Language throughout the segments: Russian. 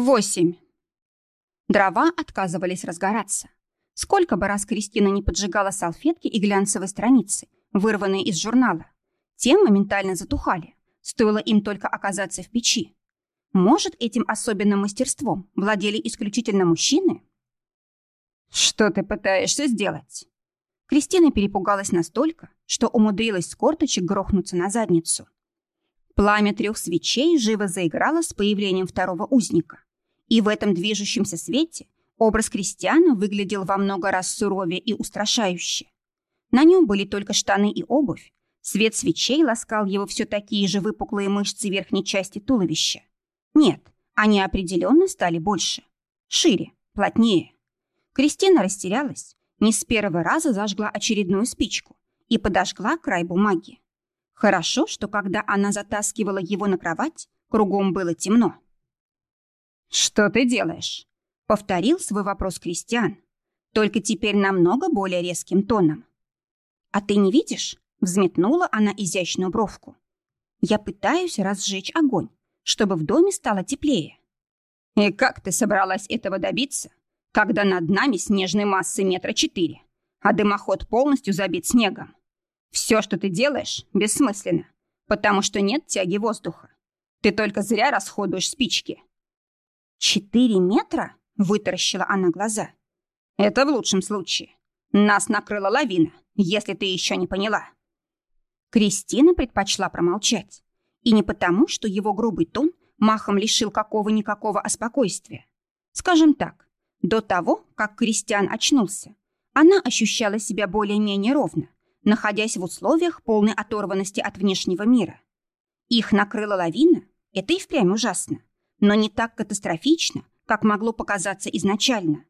Восемь. Дрова отказывались разгораться. Сколько бы раз Кристина не поджигала салфетки и глянцевые страницы, вырванные из журнала, те моментально затухали, стоило им только оказаться в печи. Может, этим особенным мастерством владели исключительно мужчины? «Что ты пытаешься сделать?» Кристина перепугалась настолько, что умудрилась с корточек грохнуться на задницу. Пламя трех свечей живо заиграло с появлением второго узника. И в этом движущемся свете образ крестьяна выглядел во много раз суровее и устрашающе. На нем были только штаны и обувь. Свет свечей ласкал его все такие же выпуклые мышцы верхней части туловища. Нет, они определенно стали больше. Шире, плотнее. Кристина растерялась, не с первого раза зажгла очередную спичку и подожгла край бумаги. Хорошо, что когда она затаскивала его на кровать, кругом было темно. «Что ты делаешь?» — повторил свой вопрос Кристиан, только теперь намного более резким тоном. «А ты не видишь?» — взметнула она изящную бровку. «Я пытаюсь разжечь огонь, чтобы в доме стало теплее». «И как ты собралась этого добиться, когда над нами снежной массы метра четыре, а дымоход полностью забит снегом? Все, что ты делаешь, бессмысленно, потому что нет тяги воздуха. Ты только зря расходуешь спички». «Четыре метра?» — вытаращила она глаза. «Это в лучшем случае. Нас накрыла лавина, если ты еще не поняла». Кристина предпочла промолчать. И не потому, что его грубый тон махом лишил какого-никакого спокойствия. Скажем так, до того, как Кристиан очнулся, она ощущала себя более-менее ровно, находясь в условиях полной оторванности от внешнего мира. Их накрыла лавина, это и впрямь ужасно но не так катастрофично, как могло показаться изначально.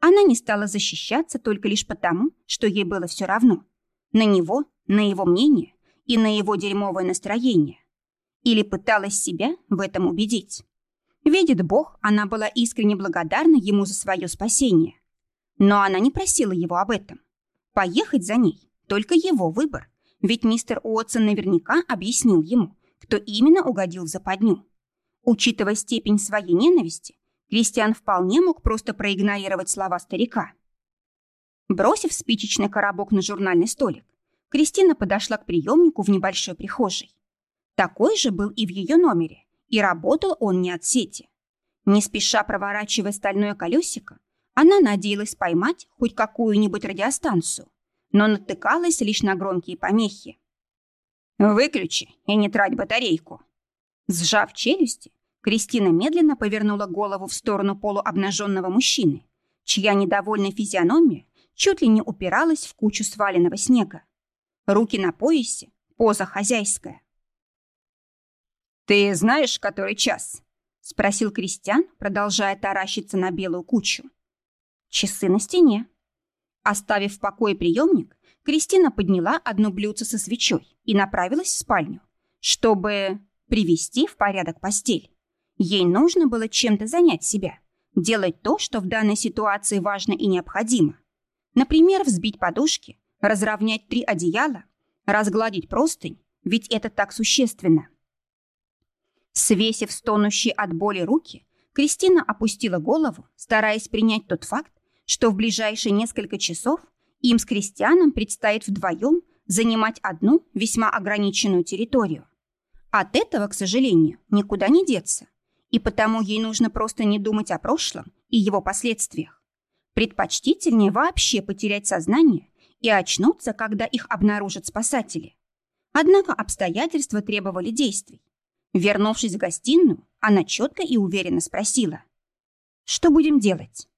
Она не стала защищаться только лишь потому, что ей было все равно. На него, на его мнение и на его дерьмовое настроение. Или пыталась себя в этом убедить. Видит Бог, она была искренне благодарна ему за свое спасение. Но она не просила его об этом. Поехать за ней – только его выбор, ведь мистер Уотсон наверняка объяснил ему, кто именно угодил в западню. Учитывая степень своей ненависти, Кристиан вполне мог просто проигнорировать слова старика. Бросив спичечный коробок на журнальный столик, Кристина подошла к приемнику в небольшой прихожей. Такой же был и в ее номере, и работал он не от сети. Не спеша проворачивая стальное колесико, она надеялась поймать хоть какую-нибудь радиостанцию, но натыкалась лишь на громкие помехи. «Выключи и не трать батарейку». Сжав челюсти, Кристина медленно повернула голову в сторону полуобнаженного мужчины, чья недовольная физиономия чуть ли не упиралась в кучу сваленного снега. Руки на поясе, поза хозяйская. «Ты знаешь, который час?» — спросил Кристиан, продолжая таращиться на белую кучу. «Часы на стене». Оставив в покое приемник, Кристина подняла одно блюдце со свечой и направилась в спальню, чтобы привести в порядок постель. Ей нужно было чем-то занять себя, делать то, что в данной ситуации важно и необходимо. Например, взбить подушки, разровнять три одеяла, разгладить простынь, ведь это так существенно. Свесив стонущие от боли руки, Кристина опустила голову, стараясь принять тот факт, что в ближайшие несколько часов им с Кристианом предстоит вдвоем занимать одну весьма ограниченную территорию. От этого, к сожалению, никуда не деться и потому ей нужно просто не думать о прошлом и его последствиях. Предпочтительнее вообще потерять сознание и очнуться, когда их обнаружат спасатели. Однако обстоятельства требовали действий. Вернувшись в гостиную, она четко и уверенно спросила. «Что будем делать?»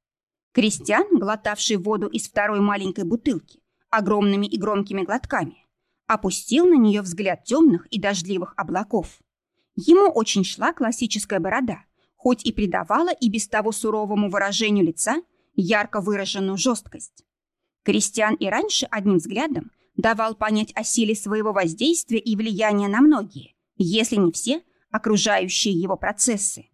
Кристиан, глотавший воду из второй маленькой бутылки, огромными и громкими глотками, опустил на нее взгляд темных и дождливых облаков. Ему очень шла классическая борода, хоть и придавала и без того суровому выражению лица ярко выраженную жесткость. Кристиан и раньше одним взглядом давал понять о силе своего воздействия и влияния на многие, если не все, окружающие его процессы.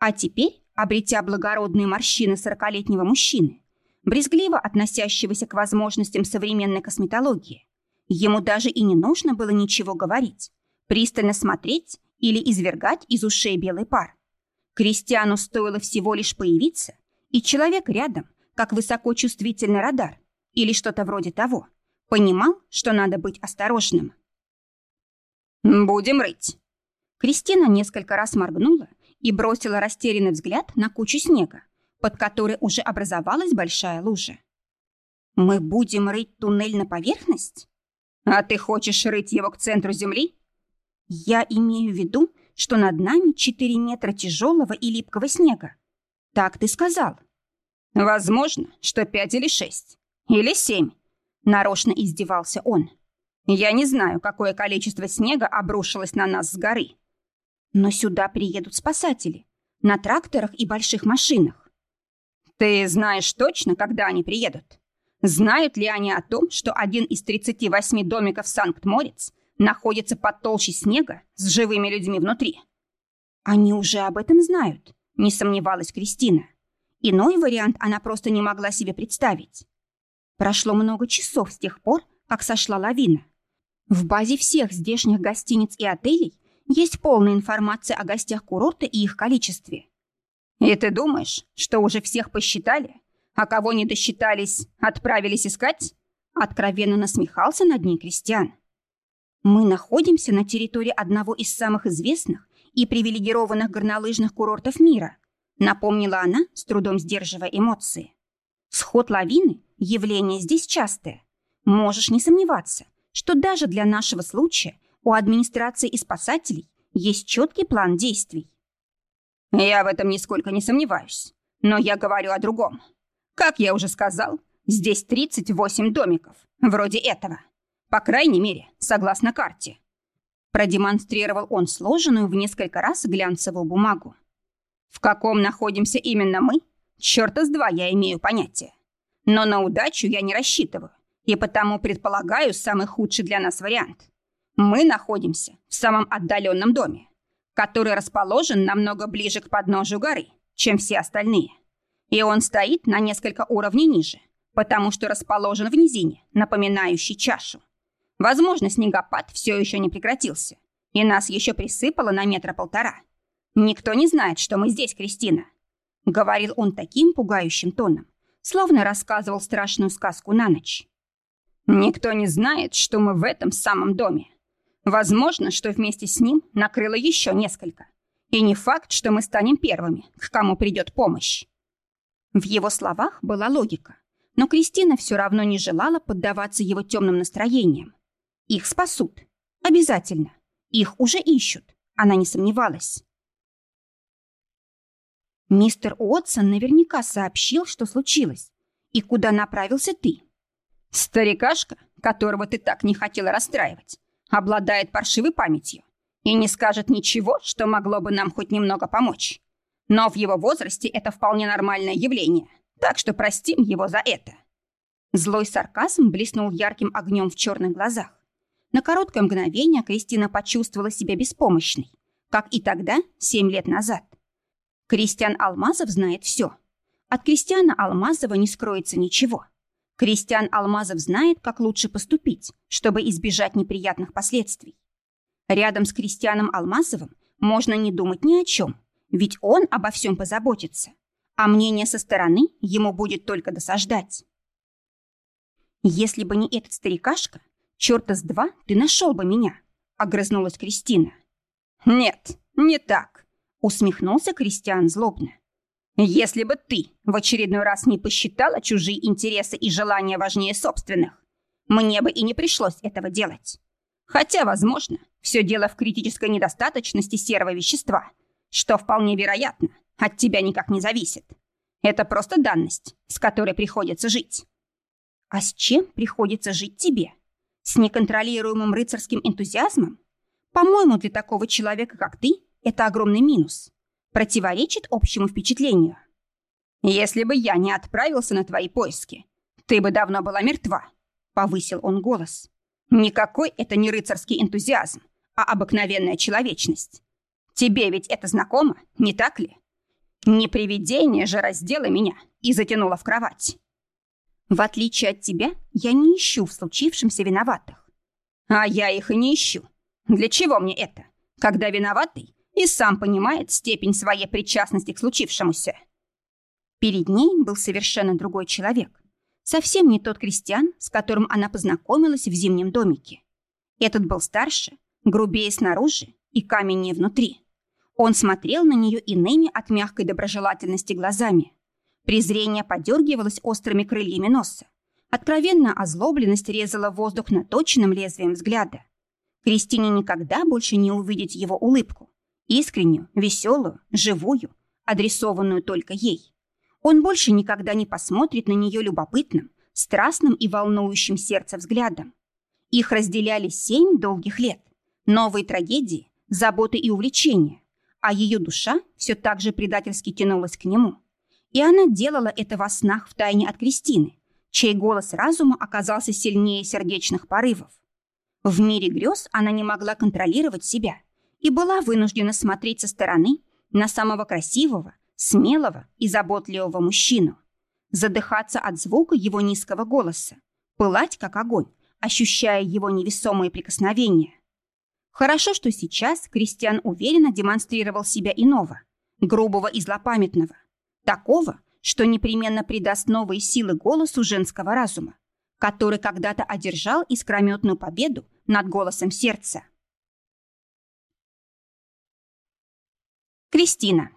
А теперь, обретя благородные морщины сорокалетнего мужчины, брезгливо относящегося к возможностям современной косметологии, ему даже и не нужно было ничего говорить, пристально смотреть или извергать из ушей белый пар. Кристиану стоило всего лишь появиться, и человек рядом, как высокочувствительный радар или что-то вроде того, понимал, что надо быть осторожным. «Будем рыть». Кристина несколько раз моргнула и бросила растерянный взгляд на кучу снега, под которой уже образовалась большая лужа. «Мы будем рыть туннель на поверхность? А ты хочешь рыть его к центру земли?» «Я имею в виду, что над нами 4 метра тяжелого и липкого снега. Так ты сказал». «Возможно, что пять или шесть. Или семь», — нарочно издевался он. «Я не знаю, какое количество снега обрушилось на нас с горы». «Но сюда приедут спасатели. На тракторах и больших машинах». «Ты знаешь точно, когда они приедут? Знают ли они о том, что один из 38 домиков Санкт-Морец находится под толщей снега с живыми людьми внутри?» «Они уже об этом знают», — не сомневалась Кристина. Иной вариант она просто не могла себе представить. Прошло много часов с тех пор, как сошла лавина. В базе всех здешних гостиниц и отелей есть полная информация о гостях курорта и их количестве. И ты думаешь, что уже всех посчитали? А кого не досчитались, отправились искать? Откровенно насмехался над ней Кристиан. Мы находимся на территории одного из самых известных и привилегированных горнолыжных курортов мира, напомнила она, с трудом сдерживая эмоции. Сход лавины – явление здесь частое. Можешь не сомневаться, что даже для нашего случая у администрации и спасателей есть четкий план действий. Я в этом нисколько не сомневаюсь. Но я говорю о другом. Как я уже сказал, здесь 38 домиков, вроде этого. По крайней мере, согласно карте. Продемонстрировал он сложенную в несколько раз глянцевую бумагу. В каком находимся именно мы? Чёрта с два я имею понятие. Но на удачу я не рассчитываю, и потому предполагаю самый худший для нас вариант. Мы находимся в самом отдаленном доме который расположен намного ближе к подножию горы, чем все остальные. И он стоит на несколько уровней ниже, потому что расположен в низине, напоминающей чашу. Возможно, снегопад все еще не прекратился, и нас еще присыпало на метра полтора. Никто не знает, что мы здесь, Кристина. Говорил он таким пугающим тоном, словно рассказывал страшную сказку на ночь. Никто не знает, что мы в этом самом доме. Возможно, что вместе с ним накрыло еще несколько. И не факт, что мы станем первыми, к кому придет помощь. В его словах была логика, но Кристина все равно не желала поддаваться его темным настроениям. Их спасут. Обязательно. Их уже ищут. Она не сомневалась. Мистер Уотсон наверняка сообщил, что случилось. И куда направился ты? Старикашка, которого ты так не хотела расстраивать, обладает паршивой памятью и не скажет ничего, что могло бы нам хоть немного помочь. Но в его возрасте это вполне нормальное явление, так что простим его за это». Злой сарказм блеснул ярким огнем в черных глазах. На короткое мгновение Кристина почувствовала себя беспомощной, как и тогда, семь лет назад. Кристиан Алмазов знает все. От Кристиана Алмазова не скроется ничего. Кристиан Алмазов знает, как лучше поступить, чтобы избежать неприятных последствий. Рядом с Кристианом Алмазовым можно не думать ни о чем, ведь он обо всем позаботится, а мнение со стороны ему будет только досаждать. «Если бы не этот старикашка, черта с два ты нашел бы меня», — огрызнулась Кристина. «Нет, не так», — усмехнулся Кристиан злобно. Если бы ты в очередной раз не посчитала чужие интересы и желания важнее собственных, мне бы и не пришлось этого делать. Хотя, возможно, все дело в критической недостаточности серого вещества, что вполне вероятно, от тебя никак не зависит. Это просто данность, с которой приходится жить. А с чем приходится жить тебе? С неконтролируемым рыцарским энтузиазмом? По-моему, для такого человека, как ты, это огромный минус противоречит общему впечатлению. «Если бы я не отправился на твои поиски, ты бы давно была мертва», — повысил он голос. «Никакой это не рыцарский энтузиазм, а обыкновенная человечность. Тебе ведь это знакомо, не так ли? Не привидение же раздела меня и затянуло в кровать». «В отличие от тебя, я не ищу в случившемся виноватых». «А я их и не ищу. Для чего мне это, когда виноватый и сам понимает степень своей причастности к случившемуся. Перед ней был совершенно другой человек. Совсем не тот крестьян, с которым она познакомилась в зимнем домике. Этот был старше, грубее снаружи и каменнее внутри. Он смотрел на нее иными от мягкой доброжелательности глазами. Презрение подергивалось острыми крыльями носа. Откровенная озлобленность резала воздух наточенным лезвием взгляда. Кристине никогда больше не увидеть его улыбку. Искреннюю, веселую, живую, адресованную только ей. Он больше никогда не посмотрит на нее любопытным, страстным и волнующим сердце взглядом. Их разделяли семь долгих лет. Новые трагедии, заботы и увлечения. А ее душа все так же предательски тянулась к нему. И она делала это во снах втайне от Кристины, чей голос разума оказался сильнее сердечных порывов. В мире грез она не могла контролировать себя и была вынуждена смотреть со стороны на самого красивого, смелого и заботливого мужчину, задыхаться от звука его низкого голоса, пылать как огонь, ощущая его невесомые прикосновения. Хорошо, что сейчас Кристиан уверенно демонстрировал себя иного, грубого и злопамятного, такого, что непременно придаст новые силы голосу женского разума, который когда-то одержал искрометную победу над голосом сердца. Кристина.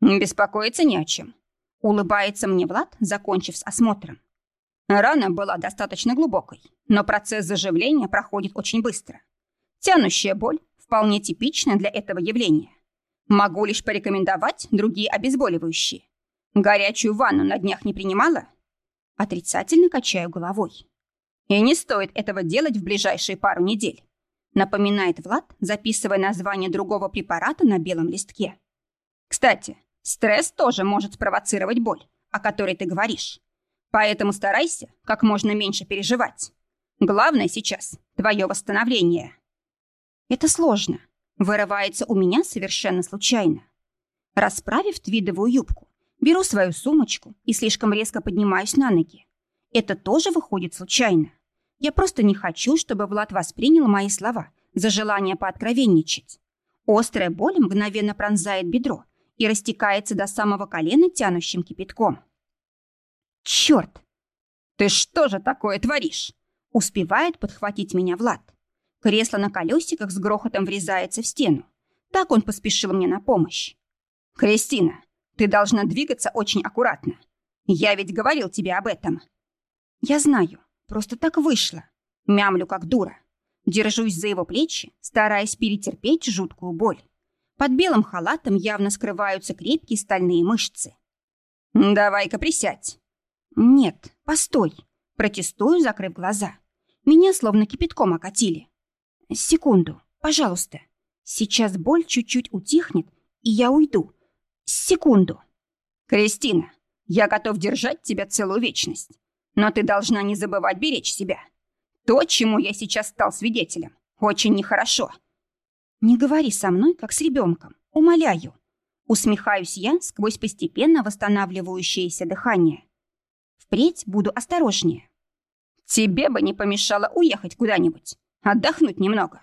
«Беспокоиться не о чем», — улыбается мне Влад, закончив с осмотром. Рана была достаточно глубокой, но процесс заживления проходит очень быстро. Тянущая боль вполне типичная для этого явления. Могу лишь порекомендовать другие обезболивающие. Горячую ванну на днях не принимала? Отрицательно качаю головой. И не стоит этого делать в ближайшие пару недель. Напоминает Влад, записывая название другого препарата на белом листке. Кстати, стресс тоже может спровоцировать боль, о которой ты говоришь. Поэтому старайся как можно меньше переживать. Главное сейчас – твое восстановление. Это сложно. Вырывается у меня совершенно случайно. Расправив твидовую юбку, Беру свою сумочку и слишком резко поднимаюсь на ноги. Это тоже выходит случайно. Я просто не хочу, чтобы Влад воспринял мои слова за желание пооткровенничать. Острая боль мгновенно пронзает бедро и растекается до самого колена тянущим кипятком. «Черт! Ты что же такое творишь?» Успевает подхватить меня Влад. Кресло на колесиках с грохотом врезается в стену. Так он поспешил мне на помощь. «Кристина, ты должна двигаться очень аккуратно. Я ведь говорил тебе об этом. Я знаю, просто так вышло. Мямлю как дура. Держусь за его плечи, стараясь перетерпеть жуткую боль. Под белым халатом явно скрываются крепкие стальные мышцы. «Давай-ка присядь». «Нет, постой». Протестую, закрыв глаза. Меня словно кипятком окатили. «Секунду, пожалуйста. Сейчас боль чуть-чуть утихнет, и я уйду. Секунду. Кристина, я готов держать тебя целую вечность. Но ты должна не забывать беречь себя. То, чему я сейчас стал свидетелем, очень нехорошо. Не говори со мной, как с ребенком. Умоляю. Усмехаюсь я сквозь постепенно восстанавливающееся дыхание. Впредь буду осторожнее. Тебе бы не помешало уехать куда-нибудь, отдохнуть немного,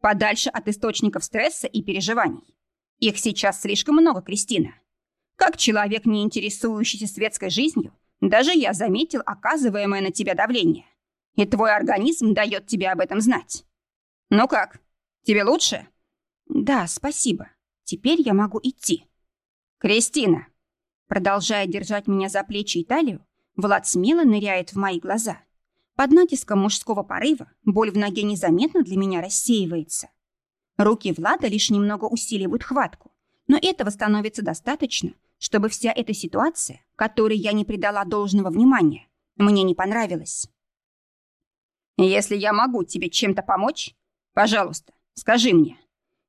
подальше от источников стресса и переживаний. Их сейчас слишком много, Кристина. Как человек, не интересующийся светской жизнью, даже я заметил оказываемое на тебя давление. И твой организм дает тебе об этом знать. Ну как, тебе лучше? Да, спасибо. Теперь я могу идти. Кристина. Продолжая держать меня за плечи и талию, Влад смело ныряет в мои глаза. Под натиском мужского порыва боль в ноге незаметно для меня рассеивается. Руки Влада лишь немного усиливают хватку, но этого становится достаточно, чтобы вся эта ситуация, которой я не придала должного внимания, мне не понравилась. «Если я могу тебе чем-то помочь, пожалуйста, скажи мне.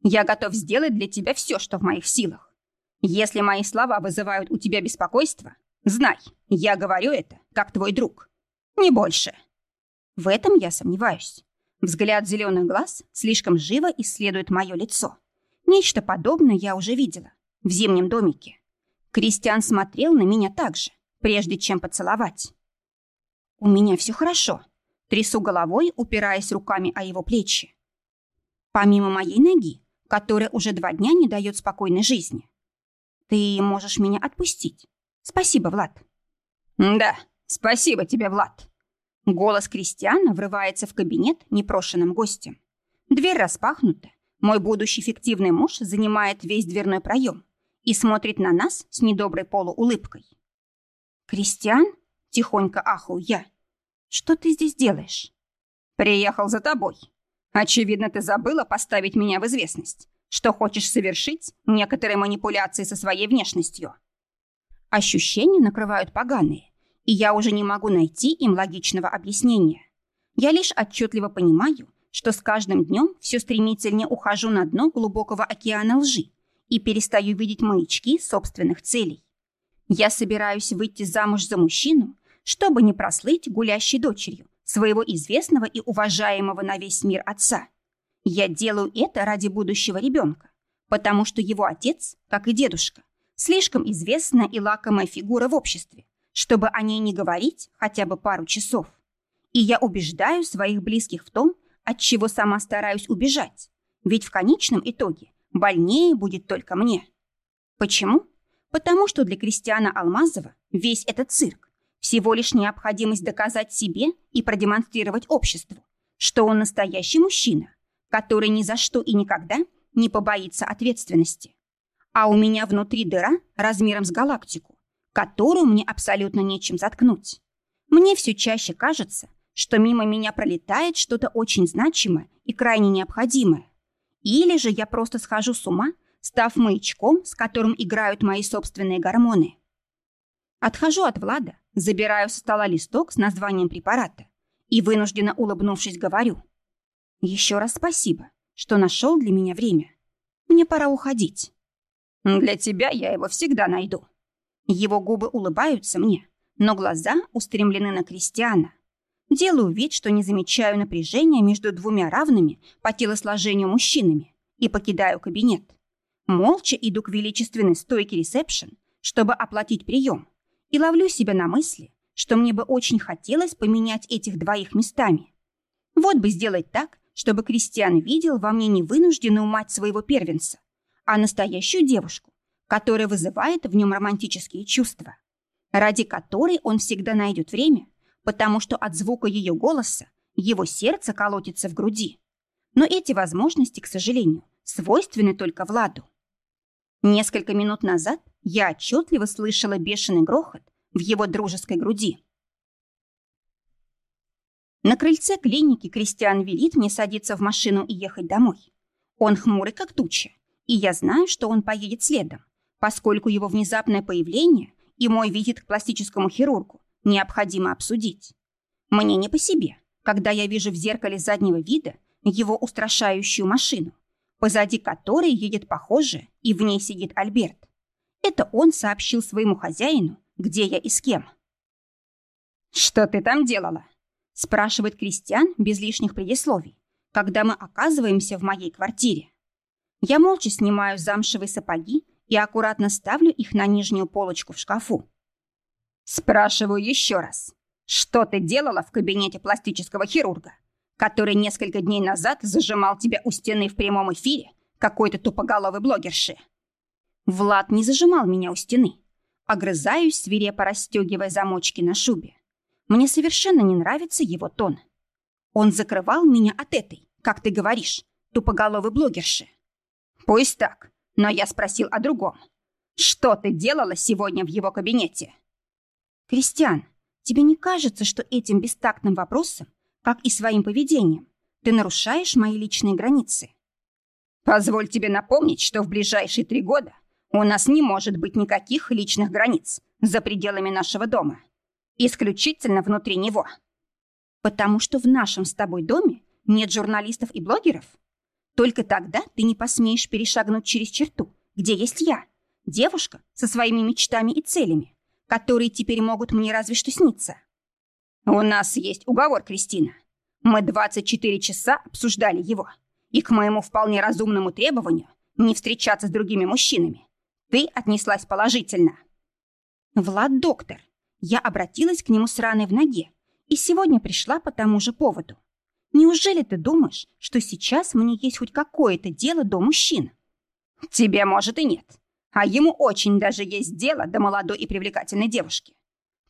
Я готов сделать для тебя все, что в моих силах. Если мои слова вызывают у тебя беспокойство, знай, я говорю это как твой друг. Не больше». В этом я сомневаюсь. Взгляд зеленых глаз слишком живо исследует мое лицо. Нечто подобное я уже видела в зимнем домике. Кристиан смотрел на меня так же, прежде чем поцеловать. У меня все хорошо. Трясу головой, упираясь руками о его плечи. Помимо моей ноги, которая уже два дня не дает спокойной жизни. Ты можешь меня отпустить. Спасибо, Влад. Да, спасибо тебе, Влад. Голос Кристиана врывается в кабинет непрошенным гостем. Дверь распахнута. Мой будущий фиктивный муж занимает весь дверной проем и смотрит на нас с недоброй полуулыбкой. «Кристиан?» — тихонько ахал я. «Что ты здесь делаешь?» «Приехал за тобой. Очевидно, ты забыла поставить меня в известность, что хочешь совершить некоторые манипуляции со своей внешностью». Ощущения накрывают поганые, и я уже не могу найти им логичного объяснения. Я лишь отчетливо понимаю, что с каждым днем все стремительнее ухожу на дно глубокого океана лжи и перестаю видеть маячки собственных целей. Я собираюсь выйти замуж за мужчину, чтобы не прослыть гулящей дочерью своего известного и уважаемого на весь мир отца. Я делаю это ради будущего ребенка, потому что его отец, как и дедушка, слишком известная и лакомая фигура в обществе, чтобы о ней не говорить хотя бы пару часов. И я убеждаю своих близких в том, от чего сама стараюсь убежать, ведь в конечном итоге больнее будет только мне. Почему? Потому что для Кристиана Алмазова весь этот цирк всего лишь необходимость доказать себе и продемонстрировать обществу, что он настоящий мужчина, который ни за что и никогда не побоится ответственности. А у меня внутри дыра размером с галактику, которую мне абсолютно нечем заткнуть. Мне все чаще кажется, что мимо меня пролетает что-то очень значимое и крайне необходимое. Или же я просто схожу с ума став маячком, с которым играют мои собственные гормоны. Отхожу от Влада, забираю со стола листок с названием препарата и, вынужденно улыбнувшись, говорю. Еще раз спасибо, что нашел для меня время. Мне пора уходить. Для тебя я его всегда найду. Его губы улыбаются мне, но глаза устремлены на Кристиана. Делаю вид, что не замечаю напряжения между двумя равными по телосложению мужчинами и покидаю кабинет. Молча иду к величественной стойке ресепшн, чтобы оплатить прием, и ловлю себя на мысли, что мне бы очень хотелось поменять этих двоих местами. Вот бы сделать так, чтобы Кристиан видел во мне не вынужденную мать своего первенца, а настоящую девушку, которая вызывает в нем романтические чувства, ради которой он всегда найдет время, потому что от звука ее голоса его сердце колотится в груди. Но эти возможности, к сожалению, свойственны только Владу. Несколько минут назад я отчетливо слышала бешеный грохот в его дружеской груди. На крыльце клиники Кристиан велит мне садиться в машину и ехать домой. Он хмурый, как туча, и я знаю, что он поедет следом, поскольку его внезапное появление и мой визит к пластическому хирургу необходимо обсудить. Мне не по себе, когда я вижу в зеркале заднего вида его устрашающую машину, позади которой едет похоже, и в ней сидит Альберт. Это он сообщил своему хозяину, где я и с кем. «Что ты там делала?» спрашивает Кристиан без лишних предисловий, когда мы оказываемся в моей квартире. Я молча снимаю замшевые сапоги и аккуратно ставлю их на нижнюю полочку в шкафу. «Спрашиваю еще раз. Что ты делала в кабинете пластического хирурга?» который несколько дней назад зажимал тебя у стены в прямом эфире какой-то тупоголовый блогерши. Влад не зажимал меня у стены. Огрызаюсь, свирепо расстегивая замочки на шубе. Мне совершенно не нравится его тон. Он закрывал меня от этой, как ты говоришь, тупоголовой блогерши. Пусть так, но я спросил о другом. Что ты делала сегодня в его кабинете? Кристиан, тебе не кажется, что этим бестактным вопросом как и своим поведением. Ты нарушаешь мои личные границы. Позволь тебе напомнить, что в ближайшие три года у нас не может быть никаких личных границ за пределами нашего дома. Исключительно внутри него. Потому что в нашем с тобой доме нет журналистов и блогеров? Только тогда ты не посмеешь перешагнуть через черту, где есть я, девушка со своими мечтами и целями, которые теперь могут мне разве что сниться. «У нас есть уговор, Кристина. Мы 24 часа обсуждали его. И к моему вполне разумному требованию не встречаться с другими мужчинами ты отнеслась положительно». «Влад доктор. Я обратилась к нему с раной в ноге и сегодня пришла по тому же поводу. Неужели ты думаешь, что сейчас мне есть хоть какое-то дело до мужчин? Тебе, может, и нет. А ему очень даже есть дело до молодой и привлекательной девушки.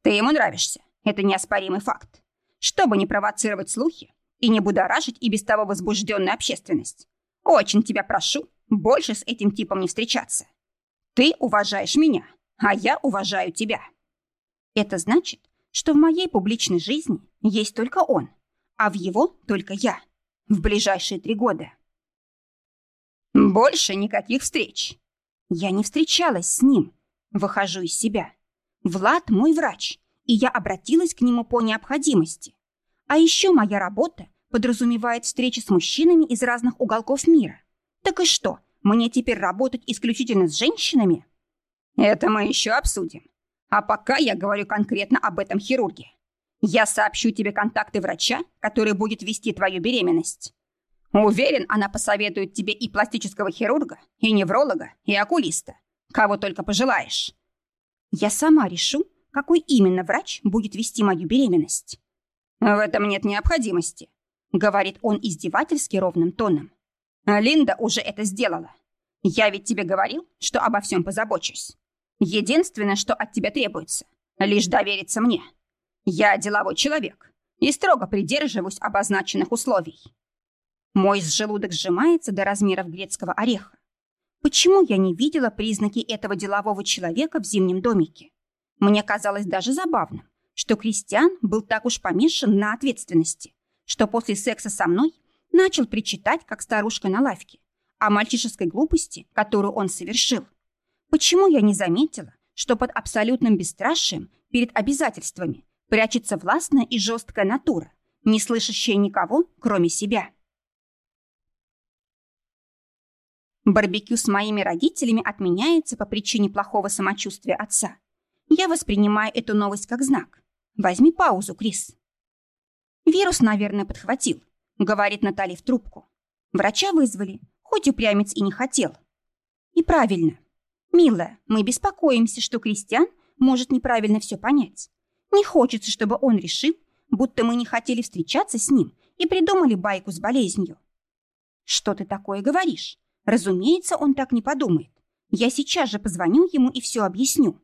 Ты ему нравишься. Это неоспоримый факт. Чтобы не провоцировать слухи и не будоражить и без того возбужденную общественность. Очень тебя прошу больше с этим типом не встречаться. Ты уважаешь меня, а я уважаю тебя. Это значит, что в моей публичной жизни есть только он, а в его только я. В ближайшие три года. Больше никаких встреч. Я не встречалась с ним. Выхожу из себя. Влад мой врач, и я обратилась к нему по необходимости. А еще моя работа подразумевает встречи с мужчинами из разных уголков мира. Так и что, мне теперь работать исключительно с женщинами? Это мы еще обсудим. А пока я говорю конкретно об этом хирурге. Я сообщу тебе контакты врача, который будет вести твою беременность. Уверен, она посоветует тебе и пластического хирурга, и невролога, и окулиста. Кого только пожелаешь. Я сама решу, какой именно врач будет вести мою беременность. В этом нет необходимости, говорит он издевательски ровным тоном. Линда уже это сделала. Я ведь тебе говорил, что обо всем позабочусь. Единственное, что от тебя требуется, лишь довериться мне. Я деловой человек и строго придерживаюсь обозначенных условий. Мой желудок сжимается до размеров грецкого ореха. Почему я не видела признаки этого делового человека в зимнем домике? Мне казалось даже забавным, что Кристиан был так уж помешан на ответственности, что после секса со мной начал причитать, как старушка на лавке, о мальчишеской глупости, которую он совершил. Почему я не заметила, что под абсолютным бесстрашием перед обязательствами прячется властная и жесткая натура, не слышащая никого, кроме себя? Барбекю с моими родителями отменяется по причине плохого самочувствия отца. Я воспринимаю эту новость как знак. Возьми паузу, Крис. Вирус, наверное, подхватил, говорит Наталья в трубку. Врача вызвали, хоть упрямец и не хотел. И правильно. Милая, мы беспокоимся, что Кристиан может неправильно все понять. Не хочется, чтобы он решил, будто мы не хотели встречаться с ним и придумали байку с болезнью. Что ты такое говоришь? Разумеется, он так не подумает. Я сейчас же позвоню ему и все объясню.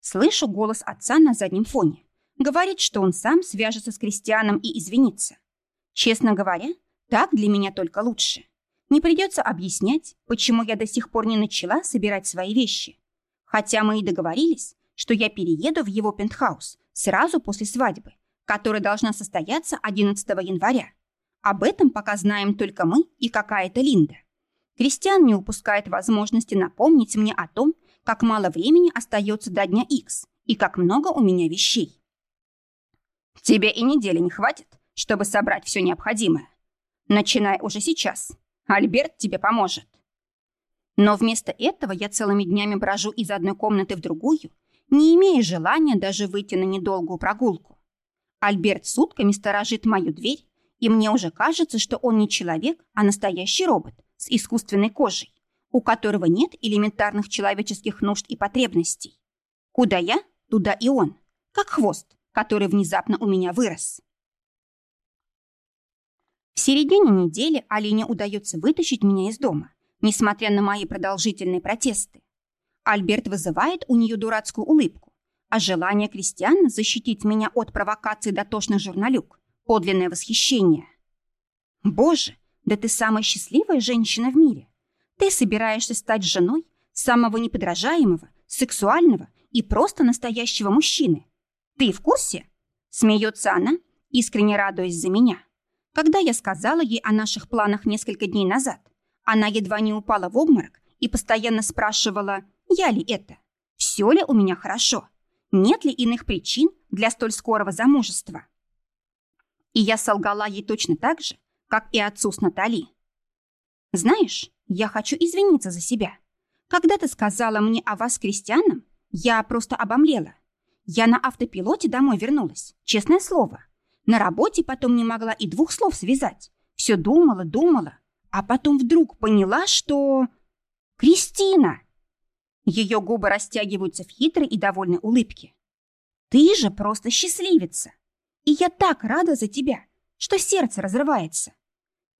Слышу голос отца на заднем фоне. Говорит, что он сам свяжется с Кристианом и извинится. Честно говоря, так для меня только лучше. Не придется объяснять, почему я до сих пор не начала собирать свои вещи. Хотя мы и договорились, что я перееду в его пентхаус сразу после свадьбы, которая должна состояться 11 января. Об этом пока знаем только мы и какая-то Линда. Кристиан не упускает возможности напомнить мне о том, как мало времени остается до дня X и как много у меня вещей. Тебе и недели не хватит, чтобы собрать все необходимое. Начинай уже сейчас. Альберт тебе поможет. Но вместо этого я целыми днями брожу из одной комнаты в другую, не имея желания даже выйти на недолгую прогулку. Альберт сутками сторожит мою дверь, и мне уже кажется, что он не человек, а настоящий робот, с искусственной кожей, у которого нет элементарных человеческих нужд и потребностей. Куда я, туда и он, как хвост, который внезапно у меня вырос. В середине недели Алине удается вытащить меня из дома, несмотря на мои продолжительные протесты. Альберт вызывает у нее дурацкую улыбку, а желание Кристиана защитить меня от провокаций дотошных журналюк – подлинное восхищение. Боже, да ты самая счастливая женщина в мире. Ты собираешься стать женой самого неподражаемого, сексуального и просто настоящего мужчины. Ты в курсе? Смеется она, искренне радуясь за меня. Когда я сказала ей о наших планах несколько дней назад, она едва не упала в обморок и постоянно спрашивала, я ли это, все ли у меня хорошо, нет ли иных причин для столь скорого замужества. И я солгала ей точно так же, как и отцу с Натали. Знаешь, я хочу извиниться за себя. Когда ты сказала мне о вас, крестьянам, я просто обомлела. Я на автопилоте домой вернулась, честное слово. На работе потом не могла и двух слов связать. Все думала, думала, а потом вдруг поняла, что... Кристина! Ее губы растягиваются в хитрой и довольной улыбке. Ты же просто счастливица. И я так рада за тебя, что сердце разрывается.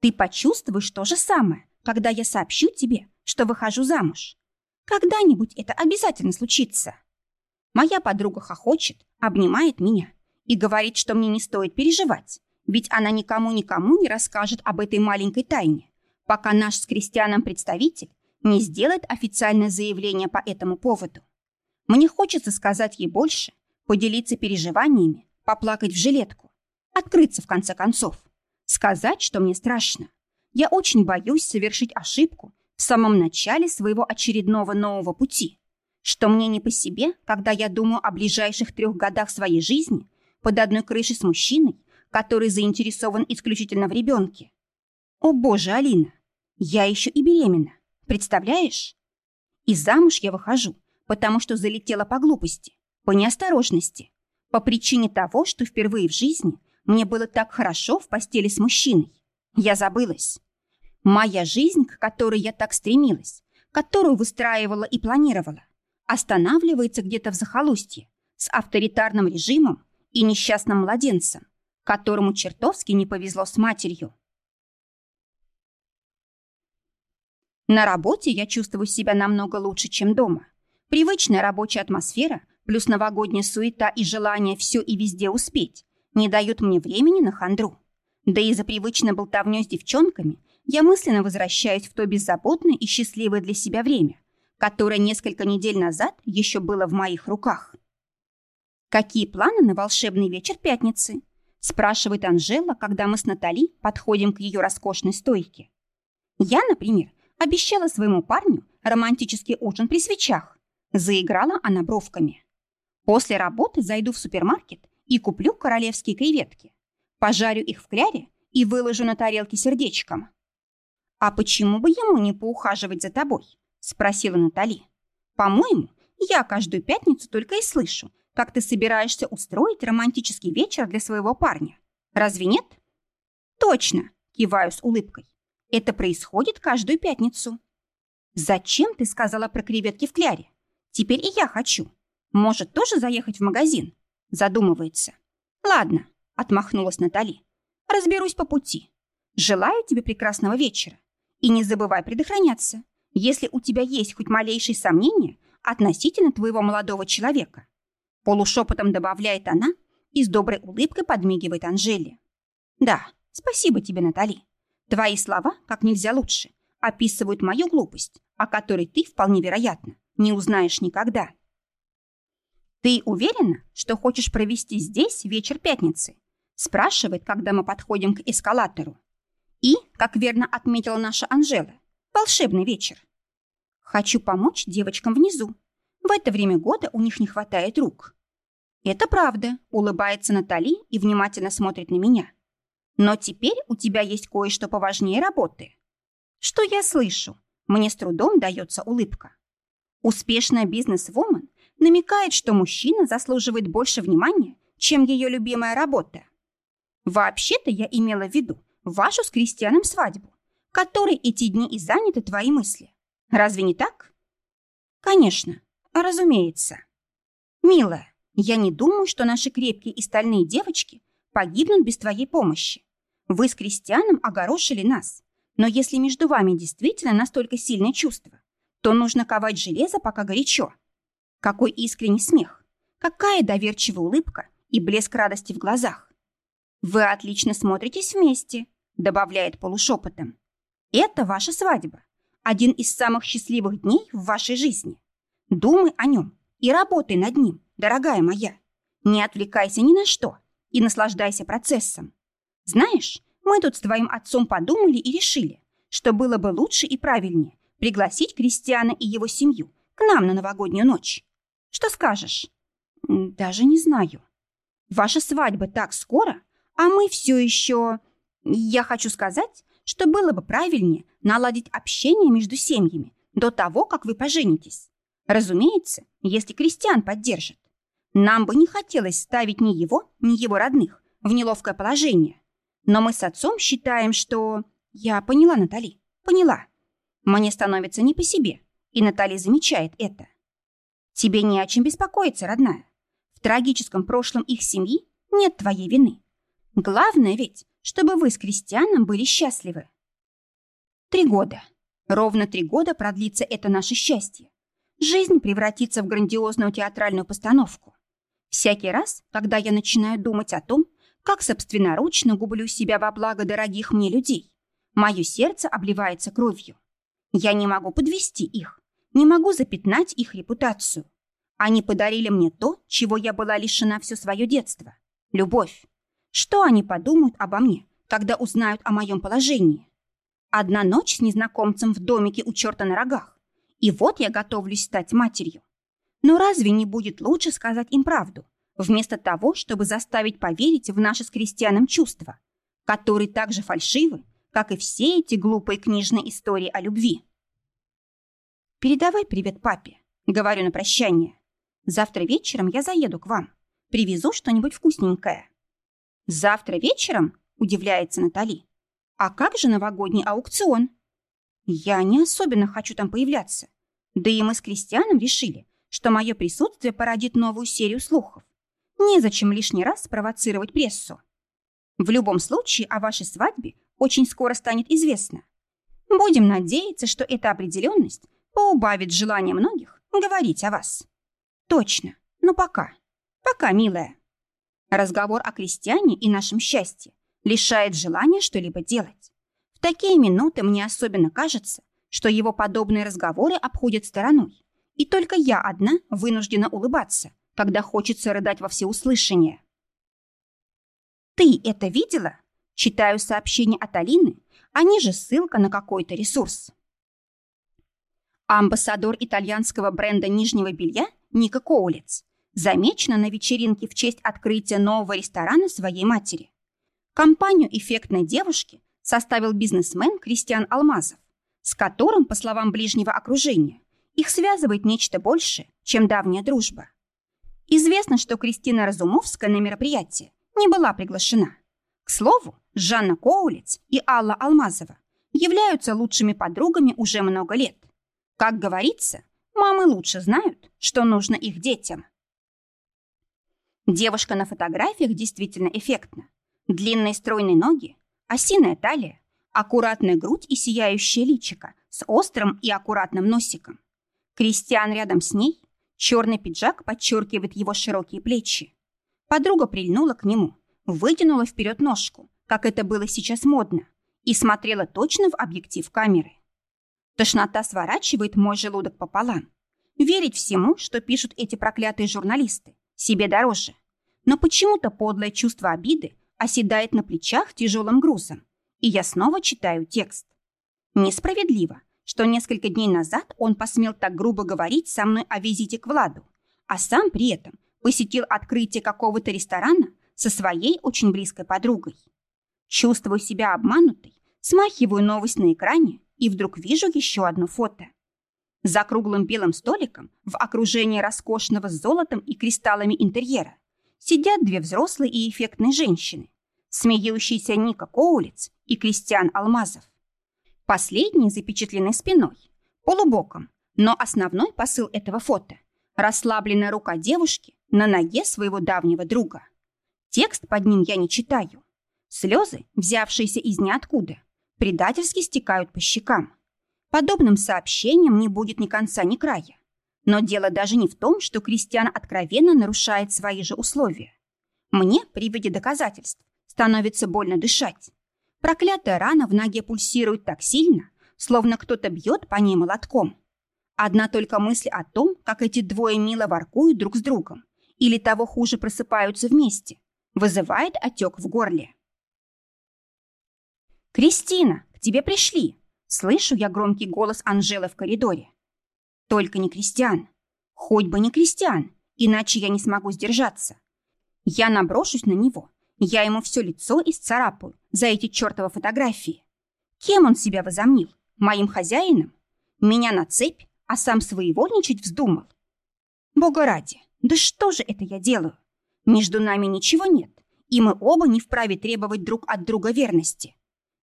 Ты почувствуешь то же самое, когда я сообщу тебе, что выхожу замуж. Когда-нибудь это обязательно случится. Моя подруга хохочет, обнимает меня и говорит, что мне не стоит переживать, ведь она никому-никому не расскажет об этой маленькой тайне, пока наш с Кристианом представитель не сделает официальное заявление по этому поводу. Мне хочется сказать ей больше, поделиться переживаниями, поплакать в жилетку, открыться в конце концов, сказать, что мне страшно. Я очень боюсь совершить ошибку в самом начале своего очередного нового пути, что мне не по себе, когда я думаю о ближайших трех годах своей жизни под одной крышей с мужчиной, который заинтересован исключительно в ребенке. О боже, Алина, я еще и беременна, представляешь? И замуж я выхожу, потому что залетела по глупости, по неосторожности, по причине того, что впервые в жизни мне было так хорошо в постели с мужчиной. Я забылась. Моя жизнь, к которой я так стремилась, которую выстраивала и планировала, останавливается где-то в захолустье с авторитарным режимом и несчастным младенцем, которому чертовски не повезло с матерью. На работе я чувствую себя намного лучше, чем дома. Привычная рабочая атмосфера плюс новогодняя суета и желание все и везде успеть не дают мне времени на хандру. Да и за привычной болтовнёй с девчонками я мысленно возвращаюсь в то беззаботное и счастливое для себя время, которое несколько недель назад еще было в моих руках. «Какие планы на волшебный вечер пятницы?» спрашивает Анжела, когда мы с Натали подходим к ее роскошной стойке. Я, например, обещала своему парню романтический ужин при свечах. Заиграла она бровками. После работы зайду в супермаркет и куплю королевские креветки. Пожарю их в кляре и выложу на тарелке сердечком. «А почему бы ему не поухаживать за тобой?» – спросила Натали. «По-моему, я каждую пятницу только и слышу, как ты собираешься устроить романтический вечер для своего парня. Разве нет?» «Точно!» – киваю с улыбкой. «Это происходит каждую пятницу». «Зачем ты сказала про креветки в кляре? Теперь и я хочу. Может, тоже заехать в магазин?» Задумывается. «Ладно», — отмахнулась Натали. «Разберусь по пути. Желаю тебе прекрасного вечера. И не забывай предохраняться, если у тебя есть хоть малейшие сомнения относительно твоего молодого человека». Полушепотом добавляет она и с доброй улыбкой подмигивает Анжеле. «Да, спасибо тебе, Натали. Твои слова, как нельзя лучше, описывают мою глупость, о которой ты, вполне вероятно, не узнаешь никогда. «Ты уверена, что хочешь провести здесь вечер пятницы?» спрашивает, когда мы подходим к эскалатору. И, как верно отметила наша Анжела, волшебный вечер. Хочу помочь девочкам внизу. В это время года у них не хватает рук. Это правда, улыбается Натали и внимательно смотрит на меня. Но теперь у тебя есть кое-что поважнее работы. Что я слышу? Мне с трудом дается улыбка. Успешная бизнес-вумен намекает, что мужчина заслуживает больше внимания, чем ее любимая работа. Вообще-то я имела в виду вашу с Кристианом свадьбу, которой эти дни и заняты твои мысли. Разве не так? Конечно, разумеется. Милая, я не думаю, что наши крепкие и стальные девочки погибнут без твоей помощи. Вы с Кристианом огорошили нас. Но если между вами действительно настолько сильное чувство, то нужно ковать железо, пока горячо. Какой искренний смех, какая доверчивая улыбка и блеск радости в глазах. Вы отлично смотритесь вместе, добавляет полушепотом. Это ваша свадьба, один из самых счастливых дней в вашей жизни. Думай о нем и работай над ним, дорогая моя. Не отвлекайся ни на что и наслаждайся процессом. Знаешь, мы тут с твоим отцом подумали и решили, что было бы лучше и правильнее пригласить Кристиана и его семью к нам на новогоднюю ночь. Что скажешь? Даже не знаю. Ваша свадьба так скоро, а мы все еще... Я хочу сказать, что было бы правильнее наладить общение между семьями до того, как вы поженитесь. Разумеется, если Кристиан поддержит. Нам бы не хотелось ставить ни его, ни его родных в неловкое положение. Но мы с отцом считаем, что... Я поняла, Натали, поняла. Мне становится не по себе, и Наталья замечает это. Тебе не о чем беспокоиться, родная. В трагическом прошлом их семьи нет твоей вины. Главное ведь, чтобы вы с Кристианом были счастливы. Три года. Ровно три года продлится это наше счастье. Жизнь превратится в грандиозную театральную постановку. Всякий раз, когда я начинаю думать о том, как собственноручно гублю себя во благо дорогих мне людей, мое сердце обливается кровью. Я не могу подвести их, не могу запятнать их репутацию. Они подарили мне то, чего я была лишена все свое детство — любовь. Что они подумают обо мне, когда узнают о моем положении? Одна ночь с незнакомцем в домике у черта на рогах. И вот я готовлюсь стать матерью. Но разве не будет лучше сказать им правду, вместо того, чтобы заставить поверить в наши с крестьянам чувства, которые так же фальшивы, как и все эти глупые книжные истории о любви? «Передавай привет папе», — говорю на прощание. «Завтра вечером я заеду к вам. Привезу что-нибудь вкусненькое». «Завтра вечером?» — удивляется Натали. «А как же новогодний аукцион?» «Я не особенно хочу там появляться. Да и мы с Кристианом решили, что мое присутствие породит новую серию слухов. Незачем лишний раз спровоцировать прессу. В любом случае о вашей свадьбе очень скоро станет известно. Будем надеяться, что эта определенность поубавит желание многих говорить о вас. Точно. Ну пока. Пока, милая. Разговор о крестьяне и нашем счастье лишает желания что-либо делать. В такие минуты мне особенно кажется, что его подобные разговоры обходят стороной. И только я одна вынуждена улыбаться, когда хочется рыдать во всеуслышание. «Ты это видела?» Читаю сообщение от Алины, а ниже ссылка на какой-то ресурс. Амбассадор итальянского бренда нижнего белья Ника Коулец замечена на вечеринке в честь открытия нового ресторана своей матери. Компанию эффектной девушки составил бизнесмен Кристиан Алмазов, с которым, по словам ближнего окружения, их связывает нечто большее, чем давняя дружба. Известно, что Кристина Разумовская на мероприятие не была приглашена. К слову, Жанна Коулиц и Алла Алмазова являются лучшими подругами уже много лет. Как говорится, мамы лучше знают, что нужно их детям. Девушка на фотографиях действительно эффектна. Длинные стройные ноги, осиная талия, аккуратная грудь и сияющее личико с острым и аккуратным носиком. Кристиан рядом с ней, черный пиджак подчеркивает его широкие плечи. Подруга прильнула к нему, вытянула вперед ножку, как это было сейчас модно, и смотрела точно в объектив камеры. Тошнота сворачивает мой желудок пополам. Верить всему, что пишут эти проклятые журналисты, себе дороже. Но почему-то подлое чувство обиды оседает на плечах тяжелым грузом, и я снова читаю текст. Несправедливо, что несколько дней назад он посмел так грубо говорить со мной о визите к Владу, а сам при этом посетил открытие какого-то ресторана со своей очень близкой подругой. Чувствую себя обманутой, смахиваю новость на экране и вдруг вижу еще одно фото. За круглым белым столиком в окружении роскошного с золотом и кристаллами интерьера сидят две взрослые и эффектные женщины, смеющиеся Ника Коулиц и Кристиан Алмазов. Последний запечатленный спиной, полубоком, но основной посыл этого фото – расслабленная рука девушки на ноге своего давнего друга. Текст под ним я не читаю. Слезы, взявшиеся из ниоткуда, предательски стекают по щекам. Подобным сообщением не будет ни конца, ни края. Но дело даже не в том, что Кристиан откровенно нарушает свои же условия. Мне, при виде доказательств, становится больно дышать. Проклятая рана в ноге пульсирует так сильно, словно кто-то бьет по ней молотком. Одна только мысль о том, как эти двое мило воркуют друг с другом, или того хуже просыпаются вместе, вызывает отек в горле. «Кристина, к тебе пришли!» Слышу я громкий голос Анжелы в коридоре. Только не Кристиан. Хоть бы не Кристиан, иначе я не смогу сдержаться. Я наброшусь на него. Я ему все лицо исцарапаю за эти чертовы фотографии. Кем он себя возомнил? Моим хозяином? Меня на цепь, а сам своевольничать вздумал? Бога ради, да что же это я делаю? Между нами ничего нет, и мы оба не вправе требовать друг от друга верности.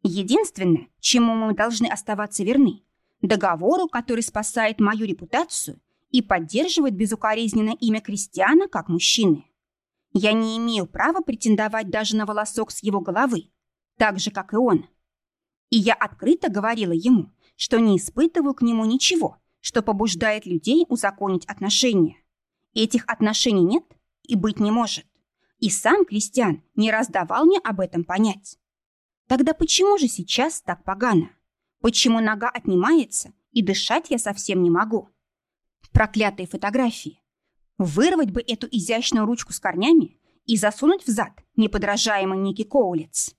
Единственное, чему мы должны оставаться верны, договору, который спасает мою репутацию и поддерживает безукоризненное имя Кристиана как мужчины. Я не имею права претендовать даже на волосок с его головы. так же, как и он. И я открыто говорила ему, что не испытываю к нему ничего, что побуждает людей узаконить отношения. Этих отношений нет и быть не может. И сам Кристиан не раз давал мне об этом понять. Тогда почему же сейчас так погано? Почему нога отнимается, и дышать я совсем не могу? Проклятые фотографии. Вырвать бы эту изящную ручку с корнями и засунуть в зад неподражаемый Ники Коулиц.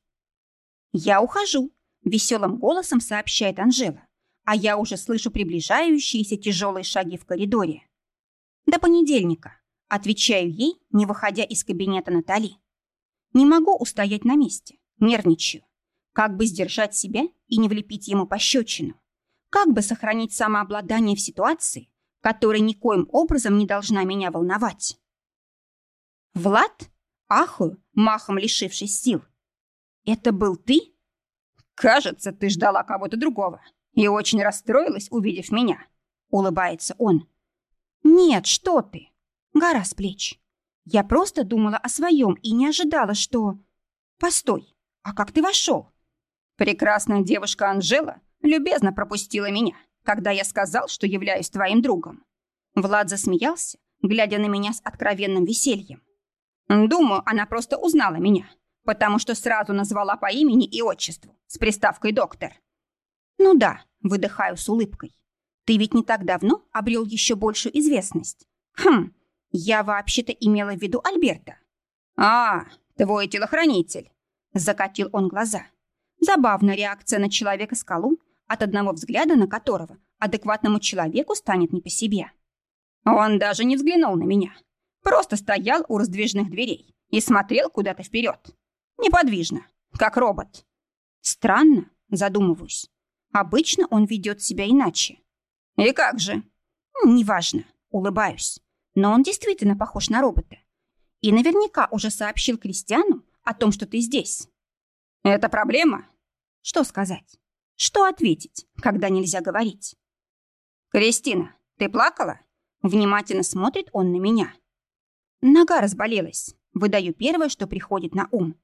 «Я ухожу», — веселым голосом сообщает Анжела, а я уже слышу приближающиеся тяжелые шаги в коридоре. «До понедельника», — отвечаю ей, не выходя из кабинета Натали. Не могу устоять на месте, нервничаю. Как бы сдержать себя и не влепить ему пощечину? Как бы сохранить самообладание в ситуации, которая никоим образом не должна меня волновать? Влад? Ахую, махом лишившись сил. Это был ты? Кажется, ты ждала кого-то другого и очень расстроилась, увидев меня. Улыбается он. Нет, что ты? Гора с плеч. Я просто думала о своем и не ожидала, что... Постой, а как ты вошел? Прекрасная девушка Анжела любезно пропустила меня, когда я сказал, что являюсь твоим другом. Влад засмеялся, глядя на меня с откровенным весельем. Думаю, она просто узнала меня, потому что сразу назвала по имени и отчеству с приставкой «доктор». Ну да, выдыхаю с улыбкой. Ты ведь не так давно обрел еще большую известность. Хм, я вообще-то имела в виду Альберта. А, твой телохранитель. Закатил он глаза. Забавная реакция на человека-скалу, от одного взгляда на которого адекватному человеку станет не по себе. Он даже не взглянул на меня. Просто стоял у раздвижных дверей и смотрел куда-то вперед. Неподвижно, как робот. Странно, задумываюсь. Обычно он ведет себя иначе. И как же? Неважно, улыбаюсь. Но он действительно похож на робота. И наверняка уже сообщил Кристиану о том, что ты здесь. Это проблема? Что сказать? Что ответить, когда нельзя говорить? Кристина, ты плакала? Внимательно смотрит он на меня. Нога разболелась. Выдаю первое, что приходит на ум.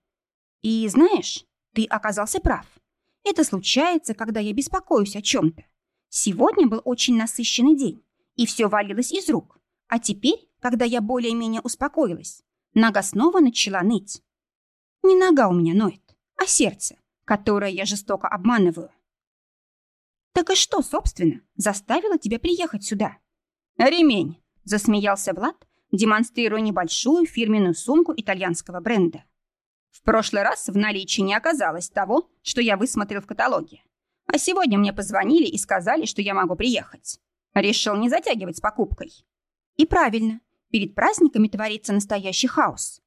И знаешь, ты оказался прав. Это случается, когда я беспокоюсь о чем-то. Сегодня был очень насыщенный день, и все валилось из рук. А теперь, когда я более-менее успокоилась, нога снова начала ныть. Не нога у меня ноет, а сердце, которое я жестоко обманываю. Так и что, собственно, заставило тебя приехать сюда? Ремень, засмеялся Влад, демонстрируя небольшую фирменную сумку итальянского бренда. В прошлый раз в наличии не оказалось того, что я высмотрел в каталоге. А сегодня мне позвонили и сказали, что я могу приехать. Решил не затягивать с покупкой. И правильно, перед праздниками творится настоящий хаос.